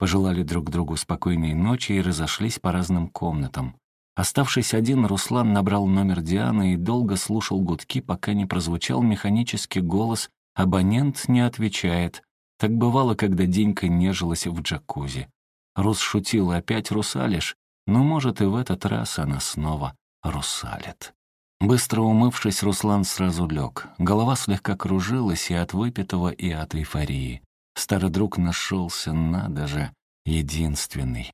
Speaker 1: Пожелали друг другу спокойной ночи и разошлись по разным комнатам. Оставшись один, Руслан набрал номер Дианы и долго слушал гудки, пока не прозвучал механический голос «Абонент не отвечает». Так бывало, когда Денька нежилась в джакузи. Рус шутил, опять русалишь? Но, может, и в этот раз она снова русалит. Быстро умывшись, Руслан сразу лег. Голова слегка кружилась и от выпитого, и от эйфории. Старый друг нашелся, надо же, единственный.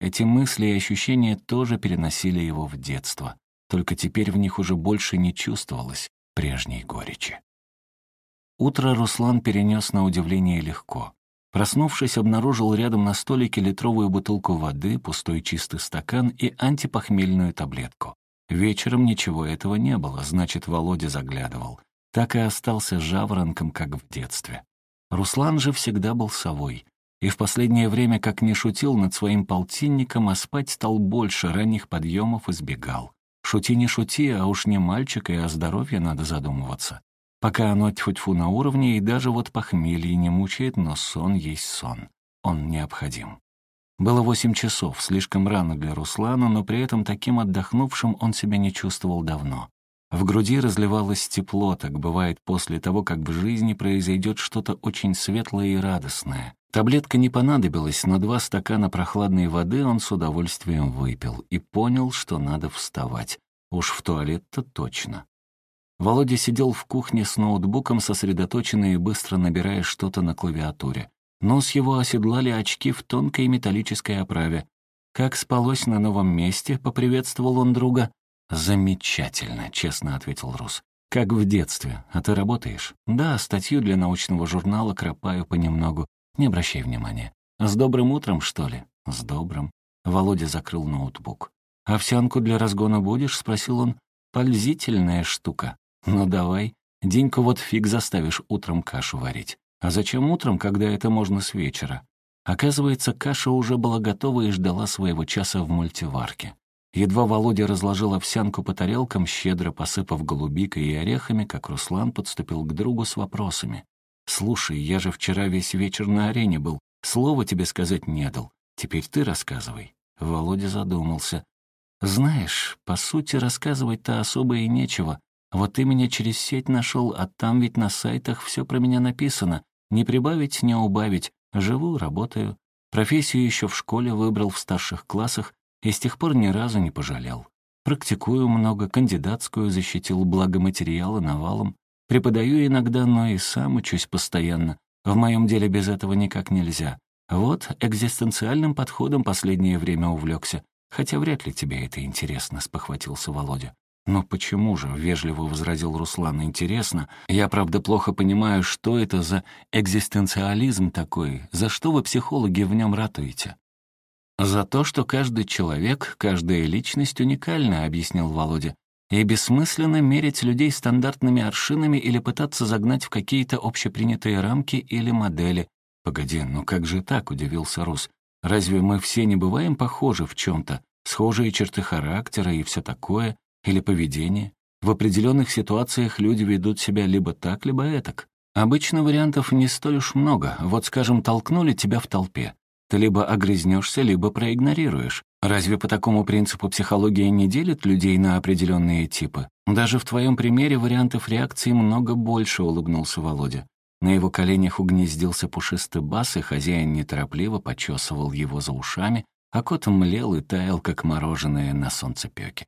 Speaker 1: Эти мысли и ощущения тоже переносили его в детство. Только теперь в них уже больше не чувствовалось прежней горечи. Утро Руслан перенес на удивление легко. Проснувшись, обнаружил рядом на столике литровую бутылку воды, пустой чистый стакан и антипохмельную таблетку. Вечером ничего этого не было, значит, Володя заглядывал. Так и остался жаворонком, как в детстве. Руслан же всегда был совой и в последнее время как не шутил над своим полтинником, а спать стал больше, ранних подъемов избегал. Шути не шути, а уж не мальчик, и о здоровье надо задумываться. Пока оно тьфу-тьфу на уровне, и даже вот похмелье не мучает, но сон есть сон. Он необходим. Было восемь часов, слишком рано для Руслана, но при этом таким отдохнувшим он себя не чувствовал давно. В груди разливалось тепло, так бывает после того, как в жизни произойдет что-то очень светлое и радостное. Таблетка не понадобилась, но два стакана прохладной воды он с удовольствием выпил и понял, что надо вставать. Уж в туалет-то точно. Володя сидел в кухне с ноутбуком, сосредоточенный и быстро набирая что-то на клавиатуре. Нос его оседлали очки в тонкой металлической оправе. «Как спалось на новом месте?» — поприветствовал он друга. «Замечательно», — честно ответил Рус. «Как в детстве. А ты работаешь?» «Да, статью для научного журнала кропаю понемногу. Не обращай внимания. С добрым утром, что ли?» «С добрым». Володя закрыл ноутбук. «Овсянку для разгона будешь?» — спросил он. «Пользительная штука. Ну давай. Деньку вот фиг заставишь утром кашу варить. А зачем утром, когда это можно с вечера?» Оказывается, каша уже была готова и ждала своего часа в мультиварке. Едва Володя разложил овсянку по тарелкам, щедро посыпав голубикой и орехами, как Руслан подступил к другу с вопросами. «Слушай, я же вчера весь вечер на арене был, слова тебе сказать не дал. Теперь ты рассказывай». Володя задумался. «Знаешь, по сути, рассказывать-то особо и нечего. Вот ты меня через сеть нашел, а там ведь на сайтах все про меня написано. Не прибавить, не убавить. Живу, работаю. Профессию еще в школе выбрал в старших классах, и с тех пор ни разу не пожалел. Практикую много, кандидатскую защитил, благо материалы навалом. Преподаю иногда, но и сам учусь постоянно. В моем деле без этого никак нельзя. Вот экзистенциальным подходом последнее время увлекся. Хотя вряд ли тебе это интересно, спохватился Володя. «Но почему же?» — вежливо возразил Руслан. «Интересно. Я, правда, плохо понимаю, что это за экзистенциализм такой. За что вы, психологи, в нем ратуете?» «За то, что каждый человек, каждая личность уникальна», — объяснил Володя. «И бессмысленно мерить людей стандартными аршинами или пытаться загнать в какие-то общепринятые рамки или модели». «Погоди, ну как же так?» — удивился Рус. «Разве мы все не бываем похожи в чем-то? Схожие черты характера и все такое? Или поведение? В определенных ситуациях люди ведут себя либо так, либо этак. Обычно вариантов не столь уж много. Вот, скажем, толкнули тебя в толпе. Ты либо огрызнешься, либо проигнорируешь. Разве по такому принципу психология не делит людей на определенные типы? Даже в твоем примере вариантов реакции много больше, улыбнулся Володя. На его коленях угнездился пушистый бас, и хозяин неторопливо почесывал его за ушами, а кот млел и таял, как мороженое на солнцепёке.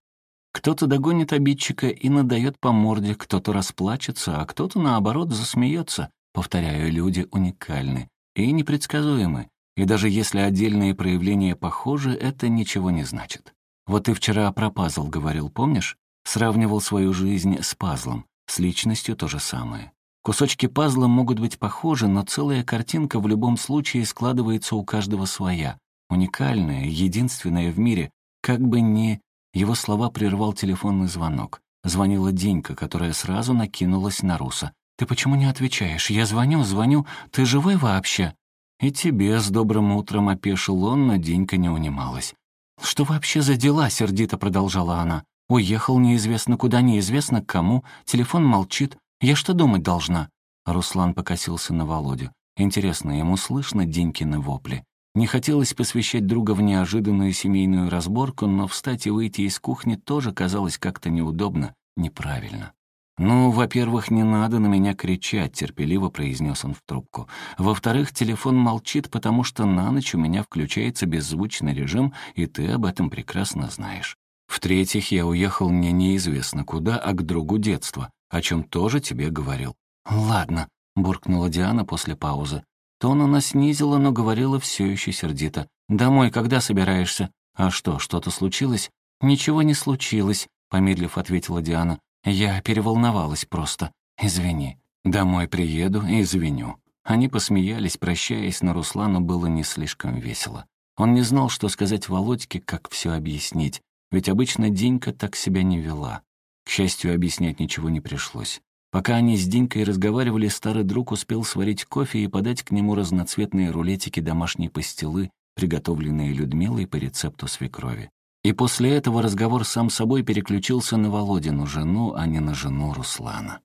Speaker 1: Кто-то догонит обидчика и надает по морде, кто-то расплачется, а кто-то, наоборот, засмеется. Повторяю, люди уникальны и непредсказуемы. И даже если отдельные проявления похожи, это ничего не значит. Вот ты вчера про пазл говорил, помнишь? Сравнивал свою жизнь с пазлом. С личностью то же самое. Кусочки пазла могут быть похожи, но целая картинка в любом случае складывается у каждого своя. Уникальная, единственная в мире. Как бы ни... Его слова прервал телефонный звонок. Звонила Денька, которая сразу накинулась на Руса. «Ты почему не отвечаешь? Я звоню, звоню. Ты живой вообще?» «И тебе с добрым утром опешил он, но Денька не унималась. «Что вообще за дела?» — сердито продолжала она. «Уехал неизвестно куда, неизвестно к кому. Телефон молчит. Я что думать должна?» Руслан покосился на Володю. Интересно, ему слышно Денькины вопли? Не хотелось посвящать друга в неожиданную семейную разборку, но встать и выйти из кухни тоже казалось как-то неудобно, неправильно. «Ну, во-первых, не надо на меня кричать», — терпеливо произнес он в трубку. «Во-вторых, телефон молчит, потому что на ночь у меня включается беззвучный режим, и ты об этом прекрасно знаешь. В-третьих, я уехал мне неизвестно куда, а к другу детства, о чем тоже тебе говорил». «Ладно», — буркнула Диана после паузы. Тон она снизила, но говорила все еще сердито. «Домой когда собираешься?» «А что, что-то случилось?» «Ничего не случилось», — помедлив ответила Диана. Я переволновалась просто. Извини. Домой приеду и извиню». Они посмеялись, прощаясь, но Руслану было не слишком весело. Он не знал, что сказать Володьке, как все объяснить, ведь обычно Динька так себя не вела. К счастью, объяснять ничего не пришлось. Пока они с Динькой разговаривали, старый друг успел сварить кофе и подать к нему разноцветные рулетики домашней пастилы, приготовленные Людмилой по рецепту свекрови. И после этого разговор сам собой переключился на Володину жену, а не на жену Руслана.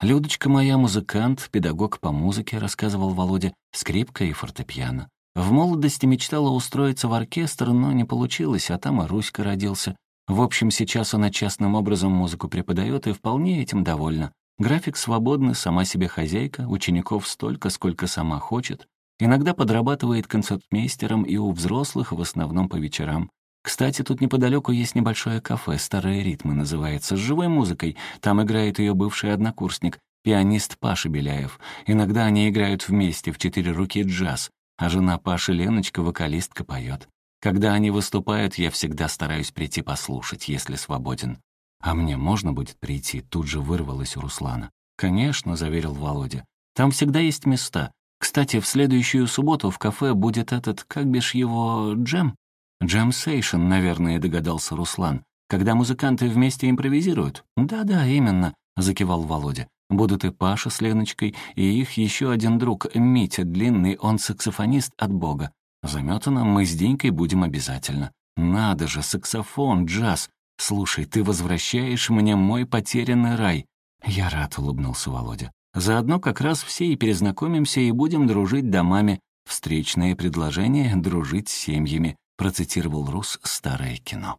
Speaker 1: «Людочка моя музыкант, педагог по музыке», — рассказывал Володя, скрипка и фортепиано. В молодости мечтала устроиться в оркестр, но не получилось, а там и Руська родился. В общем, сейчас она частным образом музыку преподает и вполне этим довольна. График свободный, сама себе хозяйка, учеников столько, сколько сама хочет. Иногда подрабатывает концертмейстером и у взрослых, в основном по вечерам. Кстати, тут неподалеку есть небольшое кафе, «Старые ритмы» называется, с живой музыкой. Там играет ее бывший однокурсник, пианист Паша Беляев. Иногда они играют вместе в четыре руки джаз, а жена Паши Леночка, вокалистка, поет. Когда они выступают, я всегда стараюсь прийти послушать, если свободен. «А мне можно будет прийти?» Тут же вырвалось у Руслана. «Конечно», — заверил Володя. «Там всегда есть места. Кстати, в следующую субботу в кафе будет этот, как бишь его, джем?» «Джемсейшн», наверное, догадался Руслан. «Когда музыканты вместе импровизируют?» «Да-да, именно», — закивал Володя. «Будут и Паша с Леночкой, и их еще один друг, Митя Длинный, он саксофонист от Бога. Заметано, мы с Денькой будем обязательно. Надо же, саксофон, джаз. Слушай, ты возвращаешь мне мой потерянный рай». «Я рад», — улыбнулся Володя. «Заодно как раз все и перезнакомимся и будем дружить домами. Встречные предложения — дружить с семьями процитировал Рус старое кино.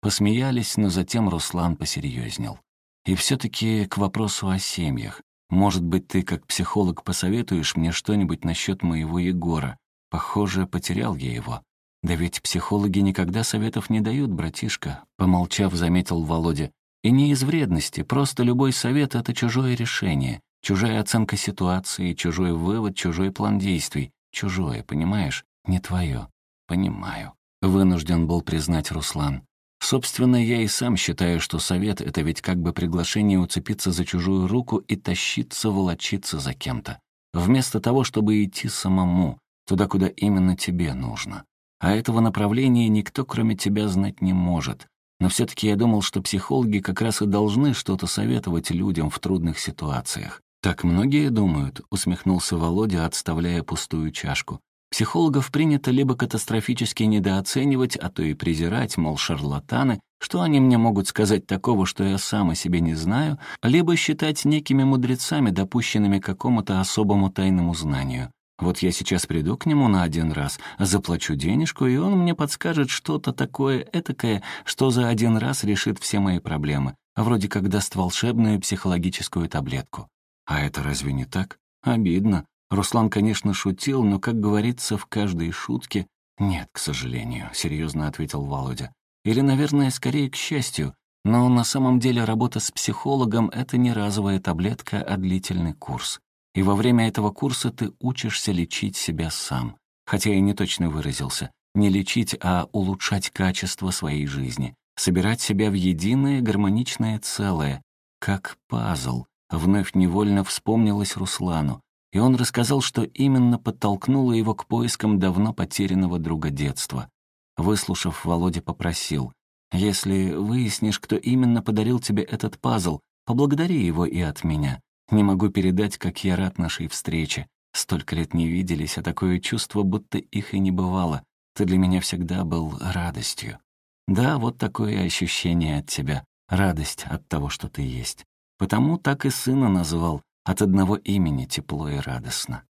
Speaker 1: Посмеялись, но затем Руслан посерьезнел. И все-таки к вопросу о семьях. Может быть, ты как психолог посоветуешь мне что-нибудь насчет моего Егора? Похоже, потерял я его. Да ведь психологи никогда советов не дают, братишка, помолчав, заметил Володя. И не из вредности, просто любой совет — это чужое решение, чужая оценка ситуации, чужой вывод, чужой план действий. Чужое, понимаешь? Не твое. «Понимаю», — вынужден был признать Руслан. «Собственно, я и сам считаю, что совет — это ведь как бы приглашение уцепиться за чужую руку и тащиться, волочиться за кем-то, вместо того, чтобы идти самому, туда, куда именно тебе нужно. А этого направления никто, кроме тебя, знать не может. Но все-таки я думал, что психологи как раз и должны что-то советовать людям в трудных ситуациях. «Так многие думают», — усмехнулся Володя, отставляя пустую чашку. Психологов принято либо катастрофически недооценивать, а то и презирать, мол, шарлатаны, что они мне могут сказать такого, что я сам о себе не знаю, либо считать некими мудрецами, допущенными к какому-то особому тайному знанию. Вот я сейчас приду к нему на один раз, заплачу денежку, и он мне подскажет что-то такое этакое, что за один раз решит все мои проблемы, вроде как даст волшебную психологическую таблетку. А это разве не так? Обидно. Руслан, конечно, шутил, но, как говорится, в каждой шутке «Нет, к сожалению», — серьезно ответил Володя. «Или, наверное, скорее к счастью. Но на самом деле работа с психологом — это не разовая таблетка, а длительный курс. И во время этого курса ты учишься лечить себя сам. Хотя я не точно выразился. Не лечить, а улучшать качество своей жизни. Собирать себя в единое гармоничное целое. Как пазл. Вновь невольно вспомнилось Руслану и он рассказал, что именно подтолкнуло его к поискам давно потерянного друга детства. Выслушав, Володя попросил, «Если выяснишь, кто именно подарил тебе этот пазл, поблагодари его и от меня. Не могу передать, как я рад нашей встрече. Столько лет не виделись, а такое чувство, будто их и не бывало. Ты для меня всегда был радостью. Да, вот такое ощущение от тебя. Радость от того, что ты есть. Потому так и сына назвал, от одного имени тепло и радостно.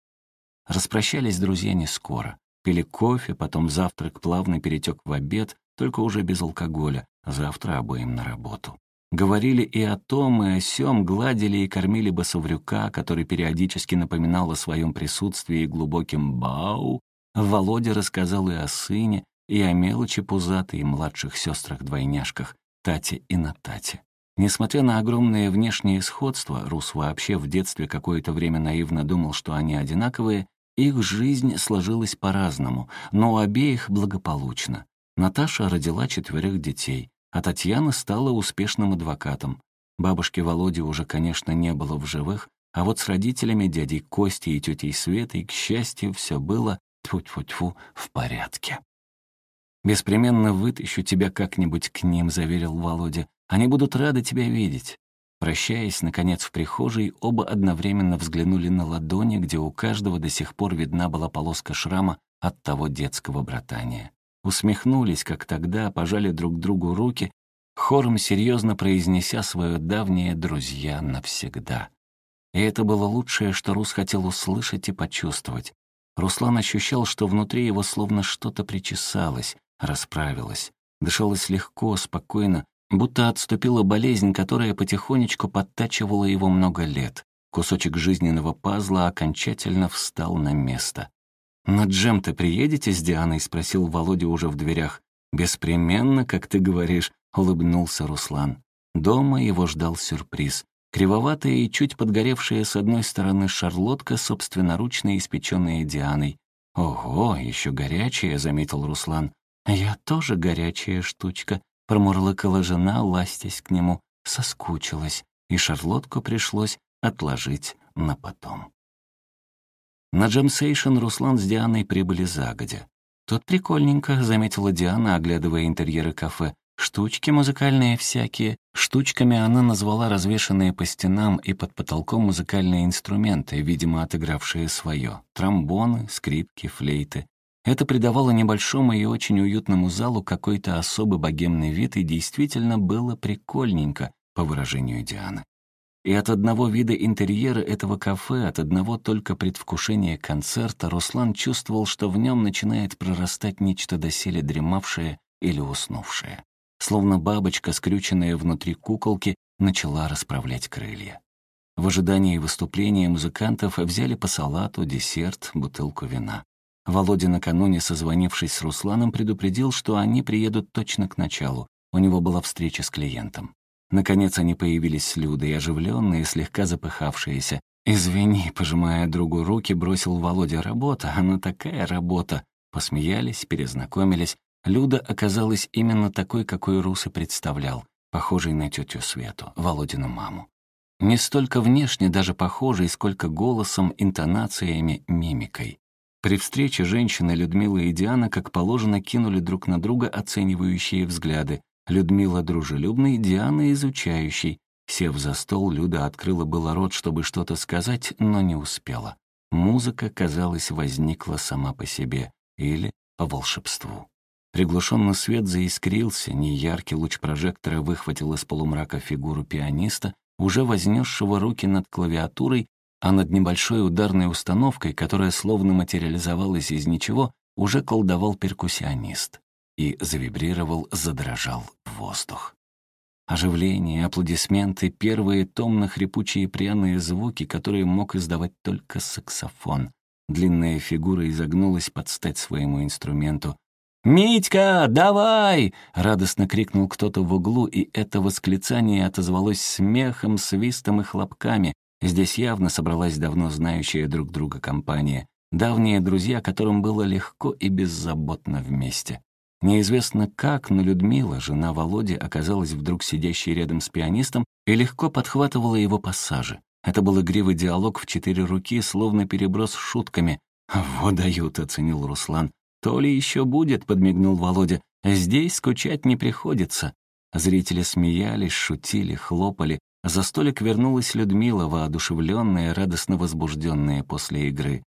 Speaker 1: Распрощались друзья не скоро. Пили кофе, потом завтрак плавно перетек в обед, только уже без алкоголя, завтра обоим на работу. Говорили и о том, и о сём, гладили и кормили басоврюка, который периодически напоминал о своем присутствии глубоким «бау». Володя рассказал и о сыне, и о мелочи пузатой и младших сестрах-двойняшках, Тате и Натате. Несмотря на огромное внешнее сходство, Рус вообще в детстве какое-то время наивно думал, что они одинаковые, их жизнь сложилась по-разному, но у обеих благополучно. Наташа родила четверых детей, а Татьяна стала успешным адвокатом. Бабушки Володи уже, конечно, не было в живых, а вот с родителями, дядей Костей и тетей Светой, к счастью, все было, тьфу-тьфу-тьфу, в порядке. «Беспременно вытащу тебя как-нибудь к ним», — заверил Володя. «Они будут рады тебя видеть». Прощаясь, наконец, в прихожей, оба одновременно взглянули на ладони, где у каждого до сих пор видна была полоска шрама от того детского братания. Усмехнулись, как тогда, пожали друг другу руки, хором серьезно произнеся свое давнее «друзья навсегда». И это было лучшее, что Рус хотел услышать и почувствовать. Руслан ощущал, что внутри его словно что-то причесалось, расправилось. Дышалось легко, спокойно, Будто отступила болезнь, которая потихонечку подтачивала его много лет. Кусочек жизненного пазла окончательно встал на место. «На джем-то приедете с Дианой?» — спросил Володя уже в дверях. «Беспременно, как ты говоришь», — улыбнулся Руслан. Дома его ждал сюрприз. Кривоватая и чуть подгоревшая с одной стороны шарлотка, собственноручно испеченная Дианой. «Ого, еще горячая», — заметил Руслан. «Я тоже горячая штучка», Промурлыкала жена, ластясь к нему, соскучилась, и шарлотку пришлось отложить на потом. На джемсейшн Руслан с Дианой прибыли загодя. «Тут прикольненько», — заметила Диана, оглядывая интерьеры кафе. «Штучки музыкальные всякие». Штучками она назвала развешанные по стенам и под потолком музыкальные инструменты, видимо, отыгравшие свое. Тромбоны, скрипки, флейты. Это придавало небольшому и очень уютному залу какой-то особый богемный вид и действительно было прикольненько, по выражению Дианы. И от одного вида интерьера этого кафе, от одного только предвкушения концерта, Руслан чувствовал, что в нем начинает прорастать нечто доселе дремавшее или уснувшее. Словно бабочка, скрюченная внутри куколки, начала расправлять крылья. В ожидании выступления музыкантов взяли по салату, десерт, бутылку вина. Володя, накануне созвонившись с Русланом, предупредил, что они приедут точно к началу. У него была встреча с клиентом. Наконец они появились с Людой, оживленные, слегка запыхавшиеся. «Извини», — пожимая другу руки, бросил Володя работа. «Она такая работа». Посмеялись, перезнакомились. Люда оказалась именно такой, какой Рус и представлял, похожей на тетю Свету, Володину маму. Не столько внешне даже похожей, сколько голосом, интонациями, мимикой. При встрече женщины Людмила и Диана, как положено, кинули друг на друга оценивающие взгляды. Людмила дружелюбный, Диана изучающий. Сев за стол, Люда открыла было рот, чтобы что-то сказать, но не успела. Музыка, казалось, возникла сама по себе или по волшебству. Приглушенный свет заискрился, неяркий луч прожектора выхватил из полумрака фигуру пианиста, уже вознесшего руки над клавиатурой а над небольшой ударной установкой, которая словно материализовалась из ничего, уже колдовал перкуссионист. И завибрировал, задрожал воздух. Оживление, аплодисменты, первые томно-хрипучие пряные звуки, которые мог издавать только саксофон. Длинная фигура изогнулась под стать своему инструменту. «Митька, давай!» — радостно крикнул кто-то в углу, и это восклицание отозвалось смехом, свистом и хлопками, Здесь явно собралась давно знающая друг друга компания, давние друзья, которым было легко и беззаботно вместе. Неизвестно как, но Людмила, жена Володи, оказалась вдруг сидящей рядом с пианистом и легко подхватывала его пассажи. Это был игривый диалог в четыре руки, словно переброс с шутками. «Вот дают», — оценил Руслан. «То ли еще будет», — подмигнул Володя. «Здесь скучать не приходится». Зрители смеялись, шутили, хлопали, за столик вернулась Людмила, воодушевленная, радостно возбужденная после игры.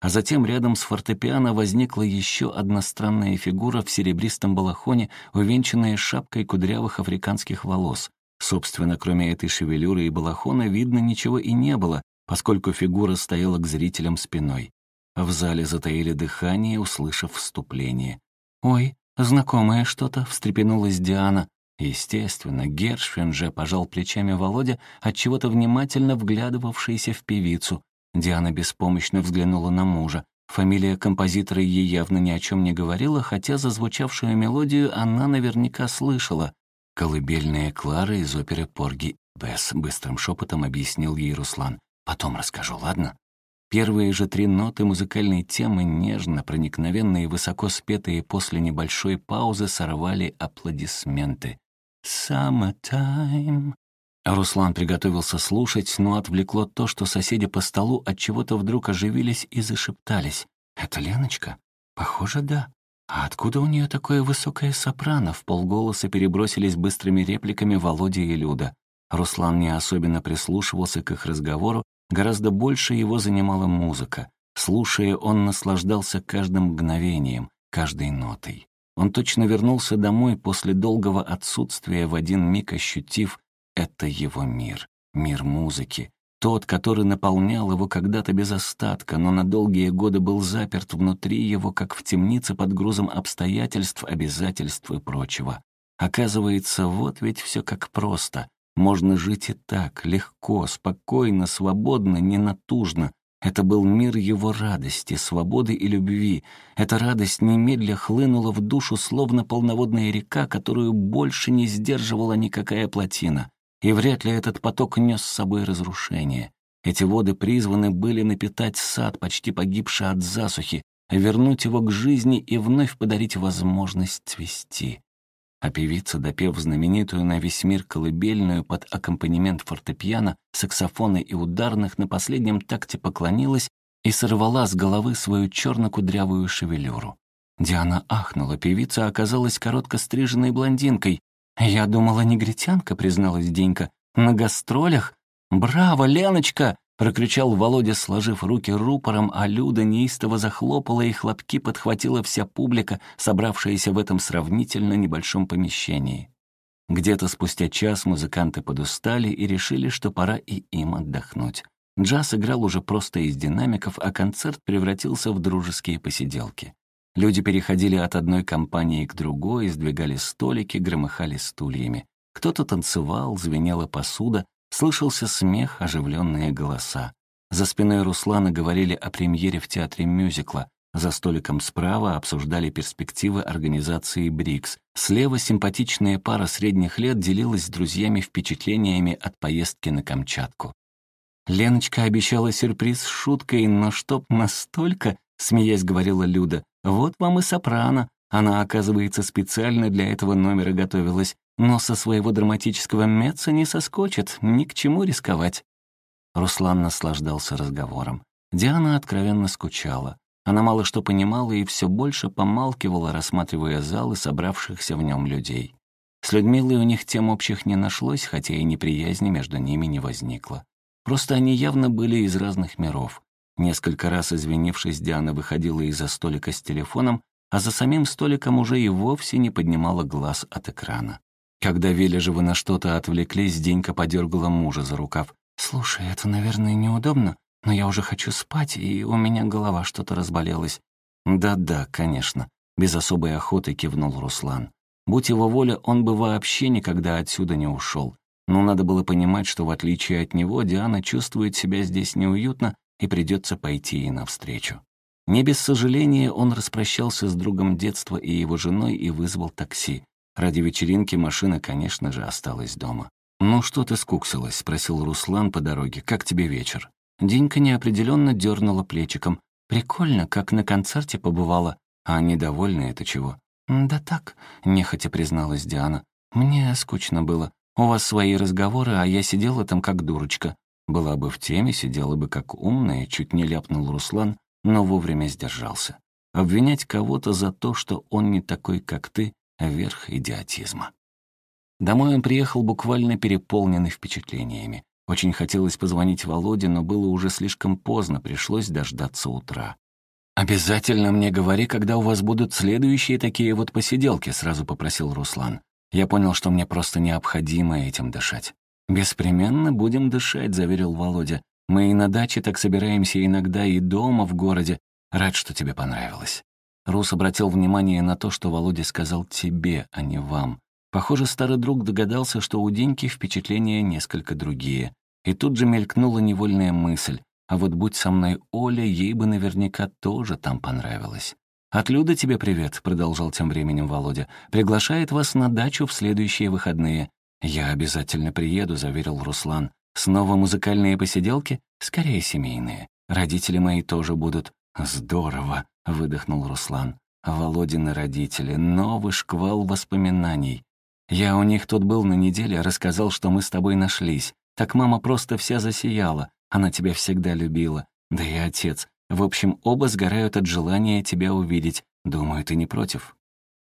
Speaker 1: А затем рядом с фортепиано возникла еще одна странная фигура в серебристом балахоне, увенчанная шапкой кудрявых африканских волос. Собственно, кроме этой шевелюры и балахона, видно ничего и не было, поскольку фигура стояла к зрителям спиной. В зале затаили дыхание, услышав вступление. «Ой, знакомое что-то», — встрепенулась Диана. Естественно, Гершвин же пожал плечами Володя, отчего-то внимательно вглядывавшийся в певицу. Диана беспомощно взглянула на мужа. Фамилия композитора ей явно ни о чем не говорила, хотя зазвучавшую мелодию она наверняка слышала. «Колыбельная Клара из оперы «Порги Бесс», — быстрым шепотом объяснил ей Руслан. «Потом расскажу, ладно?» Первые же три ноты музыкальной темы, нежно, проникновенные и высоко спетые после небольшой паузы, сорвали аплодисменты. «Summertime». Руслан приготовился слушать, но отвлекло то, что соседи по столу от чего то вдруг оживились и зашептались. «Это Леночка? Похоже, да. А откуда у нее такое высокое сопрано?» В полголоса перебросились быстрыми репликами Володя и Люда. Руслан не особенно прислушивался к их разговору, гораздо больше его занимала музыка. Слушая, он наслаждался каждым мгновением, каждой нотой. Он точно вернулся домой после долгого отсутствия, в один миг ощутив «это его мир, мир музыки». Тот, который наполнял его когда-то без остатка, но на долгие годы был заперт внутри его, как в темнице под грузом обстоятельств, обязательств и прочего. Оказывается, вот ведь все как просто. Можно жить и так, легко, спокойно, свободно, ненатужно, это был мир его радости, свободы и любви. Эта радость немедля хлынула в душу, словно полноводная река, которую больше не сдерживала никакая плотина. И вряд ли этот поток нес с собой разрушение. Эти воды призваны были напитать сад, почти погибший от засухи, вернуть его к жизни и вновь подарить возможность цвести а певица, допев знаменитую на весь мир колыбельную под аккомпанемент фортепиано, саксофона и ударных, на последнем такте поклонилась и сорвала с головы свою черно-кудрявую шевелюру. Диана ахнула, певица оказалась коротко стриженной блондинкой. «Я думала, негритянка», — призналась Денька. «На гастролях? Браво, Леночка!» Прокричал Володя, сложив руки рупором, а Люда неистово захлопала, и хлопки подхватила вся публика, собравшаяся в этом сравнительно небольшом помещении. Где-то спустя час музыканты подустали и решили, что пора и им отдохнуть. Джаз играл уже просто из динамиков, а концерт превратился в дружеские посиделки. Люди переходили от одной компании к другой, сдвигали столики, громыхали стульями. Кто-то танцевал, звенела посуда, Слышался смех, оживленные голоса. За спиной Руслана говорили о премьере в театре мюзикла. За столиком справа обсуждали перспективы организации БРИКС. Слева симпатичная пара средних лет делилась с друзьями впечатлениями от поездки на Камчатку. Леночка обещала сюрприз с шуткой, но чтоб настолько, смеясь говорила Люда, вот вам и сопрано. Она, оказывается, специально для этого номера готовилась но со своего драматического меца не соскочит, ни к чему рисковать. Руслан наслаждался разговором. Диана откровенно скучала. Она мало что понимала и все больше помалкивала, рассматривая зал и собравшихся в нем людей. С Людмилой у них тем общих не нашлось, хотя и неприязни между ними не возникло. Просто они явно были из разных миров. Несколько раз извинившись, Диана выходила из-за столика с телефоном, а за самим столиком уже и вовсе не поднимала глаз от экрана. Когда Вележевы на что-то отвлеклись, Денька подергала мужа за рукав. «Слушай, это, наверное, неудобно, но я уже хочу спать, и у меня голова что-то разболелась». «Да-да, конечно», — без особой охоты кивнул Руслан. Будь его воля, он бы вообще никогда отсюда не ушел. Но надо было понимать, что в отличие от него Диана чувствует себя здесь неуютно и придется пойти ей навстречу. Не без сожаления он распрощался с другом детства и его женой и вызвал такси. Ради вечеринки машина, конечно же, осталась дома. «Ну что ты скуксилась?» — спросил Руслан по дороге. «Как тебе вечер?» Динка неопределенно дернула плечиком. «Прикольно, как на концерте побывала. А недовольна это чего?» «Да так», — нехотя призналась Диана. «Мне скучно было. У вас свои разговоры, а я сидела там как дурочка. Была бы в теме, сидела бы как умная», — чуть не ляпнул Руслан, но вовремя сдержался. Обвинять кого-то за то, что он не такой, как ты, верх идиотизма. Домой он приехал буквально переполненный впечатлениями. Очень хотелось позвонить Володе, но было уже слишком поздно, пришлось дождаться утра. «Обязательно мне говори, когда у вас будут следующие такие вот посиделки», — сразу попросил Руслан. Я понял, что мне просто необходимо этим дышать. «Беспременно будем дышать», — заверил Володя. «Мы и на даче так собираемся иногда, и дома в городе. Рад, что тебе понравилось». Рус обратил внимание на то, что Володя сказал тебе, а не вам. Похоже, старый друг догадался, что у Деньки впечатления несколько другие. И тут же мелькнула невольная мысль. А вот будь со мной Оля, ей бы наверняка тоже там понравилось. «От Люда тебе привет», — продолжал тем временем Володя. «Приглашает вас на дачу в следующие выходные». «Я обязательно приеду», — заверил Руслан. «Снова музыкальные посиделки? Скорее семейные. Родители мои тоже будут». «Здорово», — выдохнул Руслан. Володины родители. Новый шквал воспоминаний. Я у них тут был на неделе, рассказал, что мы с тобой нашлись. Так мама просто вся засияла. Она тебя всегда любила. Да и отец. В общем, оба сгорают от желания тебя увидеть. Думаю, ты не против?»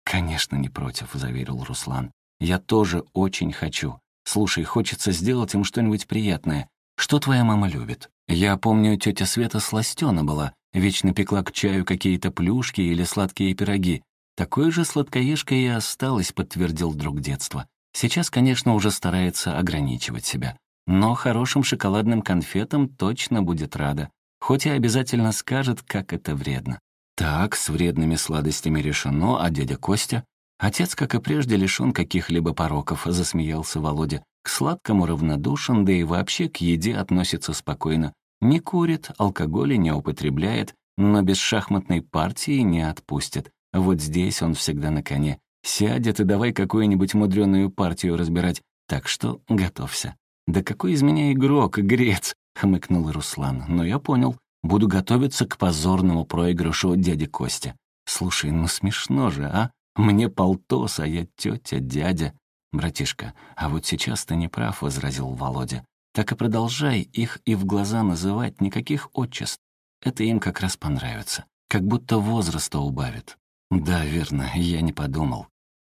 Speaker 1: «Конечно, не против», — заверил Руслан. «Я тоже очень хочу. Слушай, хочется сделать им что-нибудь приятное. Что твоя мама любит? Я помню, тетя Света сластена была, вечно пекла к чаю какие-то плюшки или сладкие пироги. Такой же сладкоежка и осталась, подтвердил друг детства. Сейчас, конечно, уже старается ограничивать себя. Но хорошим шоколадным конфетам точно будет рада хоть и обязательно скажет, как это вредно. Так, с вредными сладостями решено, а дядя Костя? Отец, как и прежде, лишён каких-либо пороков, засмеялся Володя. К сладкому равнодушен, да и вообще к еде относится спокойно. Не курит, алкоголя не употребляет, но без шахматной партии не отпустит. Вот здесь он всегда на коне. Сядет и давай какую-нибудь мудреную партию разбирать. Так что готовься. Да какой из меня игрок, грец! — хмыкнул Руслан. «Но я понял. Буду готовиться к позорному проигрышу дяди Кости. Слушай, ну смешно же, а? Мне полтос, а я тетя, дядя. Братишка, а вот сейчас ты не прав», — возразил Володя. «Так и продолжай их и в глаза называть, никаких отчеств. Это им как раз понравится. Как будто возраста убавит». «Да, верно, я не подумал».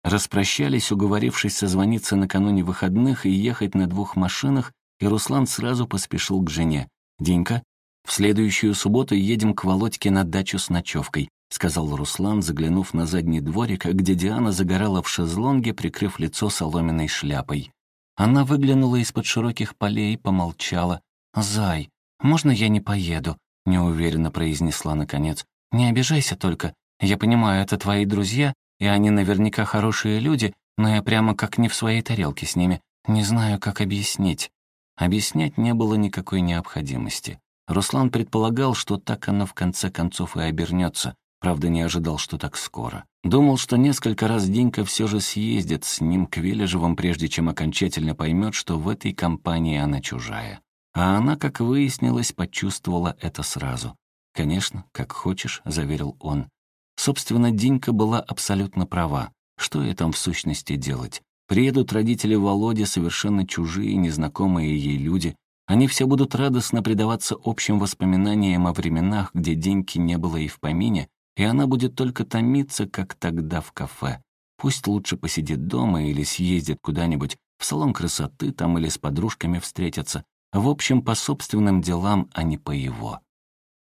Speaker 1: Распрощались, уговорившись созвониться накануне выходных и ехать на двух машинах, и Руслан сразу поспешил к жене. «Денька, в следующую субботу едем к Володьке на дачу с ночевкой», сказал Руслан, заглянув на задний дворик, где Диана загорала в шезлонге, прикрыв лицо соломенной шляпой. Она выглянула из-под широких полей, помолчала. «Зай, можно я не поеду?» неуверенно произнесла наконец. «Не обижайся только. Я понимаю, это твои друзья, и они наверняка хорошие люди, но я прямо как не в своей тарелке с ними. Не знаю, как объяснить». Объяснять не было никакой необходимости. Руслан предполагал, что так оно в конце концов и обернется, правда, не ожидал, что так скоро. Думал, что несколько раз Динька все же съездит с ним к Вележевым, прежде чем окончательно поймет, что в этой компании она чужая. А она, как выяснилось, почувствовала это сразу. «Конечно, как хочешь», — заверил он. Собственно, Динька была абсолютно права. Что ей там в сущности делать? Приедут родители Володи, совершенно чужие, незнакомые ей люди. Они все будут радостно предаваться общим воспоминаниям о временах, где деньги не было и в помине, и она будет только томиться, как тогда в кафе. Пусть лучше посидит дома или съездит куда-нибудь в салон красоты там или с подружками встретятся. В общем, по собственным делам, а не по его.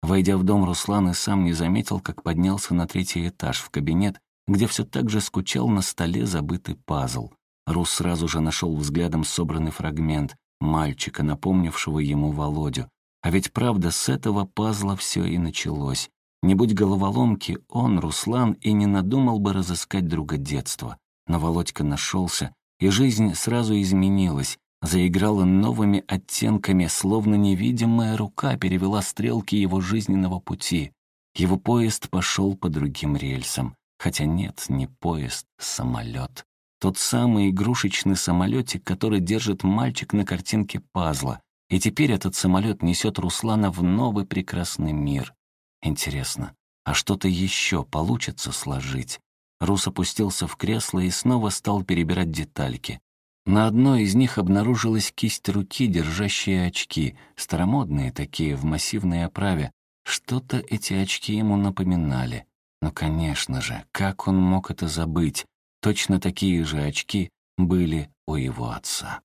Speaker 1: Войдя в дом, Руслан и сам не заметил, как поднялся на третий этаж в кабинет, где все так же скучал на столе забытый пазл. Рус сразу же нашел взглядом собранный фрагмент мальчика, напомнившего ему Володю. А ведь правда, с этого пазла все и началось. Не будь головоломки, он, Руслан, и не надумал бы разыскать друга детства. Но Володька нашелся, и жизнь сразу изменилась, заиграла новыми оттенками, словно невидимая рука перевела стрелки его жизненного пути. Его поезд пошел по другим рельсам. Хотя нет, не поезд, самолет. Тот самый игрушечный самолетик, который держит мальчик на картинке пазла. И теперь этот самолет несет Руслана в новый прекрасный мир. Интересно, а что-то еще получится сложить? Рус опустился в кресло и снова стал перебирать детальки. На одной из них обнаружилась кисть руки, держащая очки, старомодные такие, в массивной оправе. Что-то эти очки ему напоминали. Ну, конечно же, как он мог это забыть? Точно такие же очки были у его отца.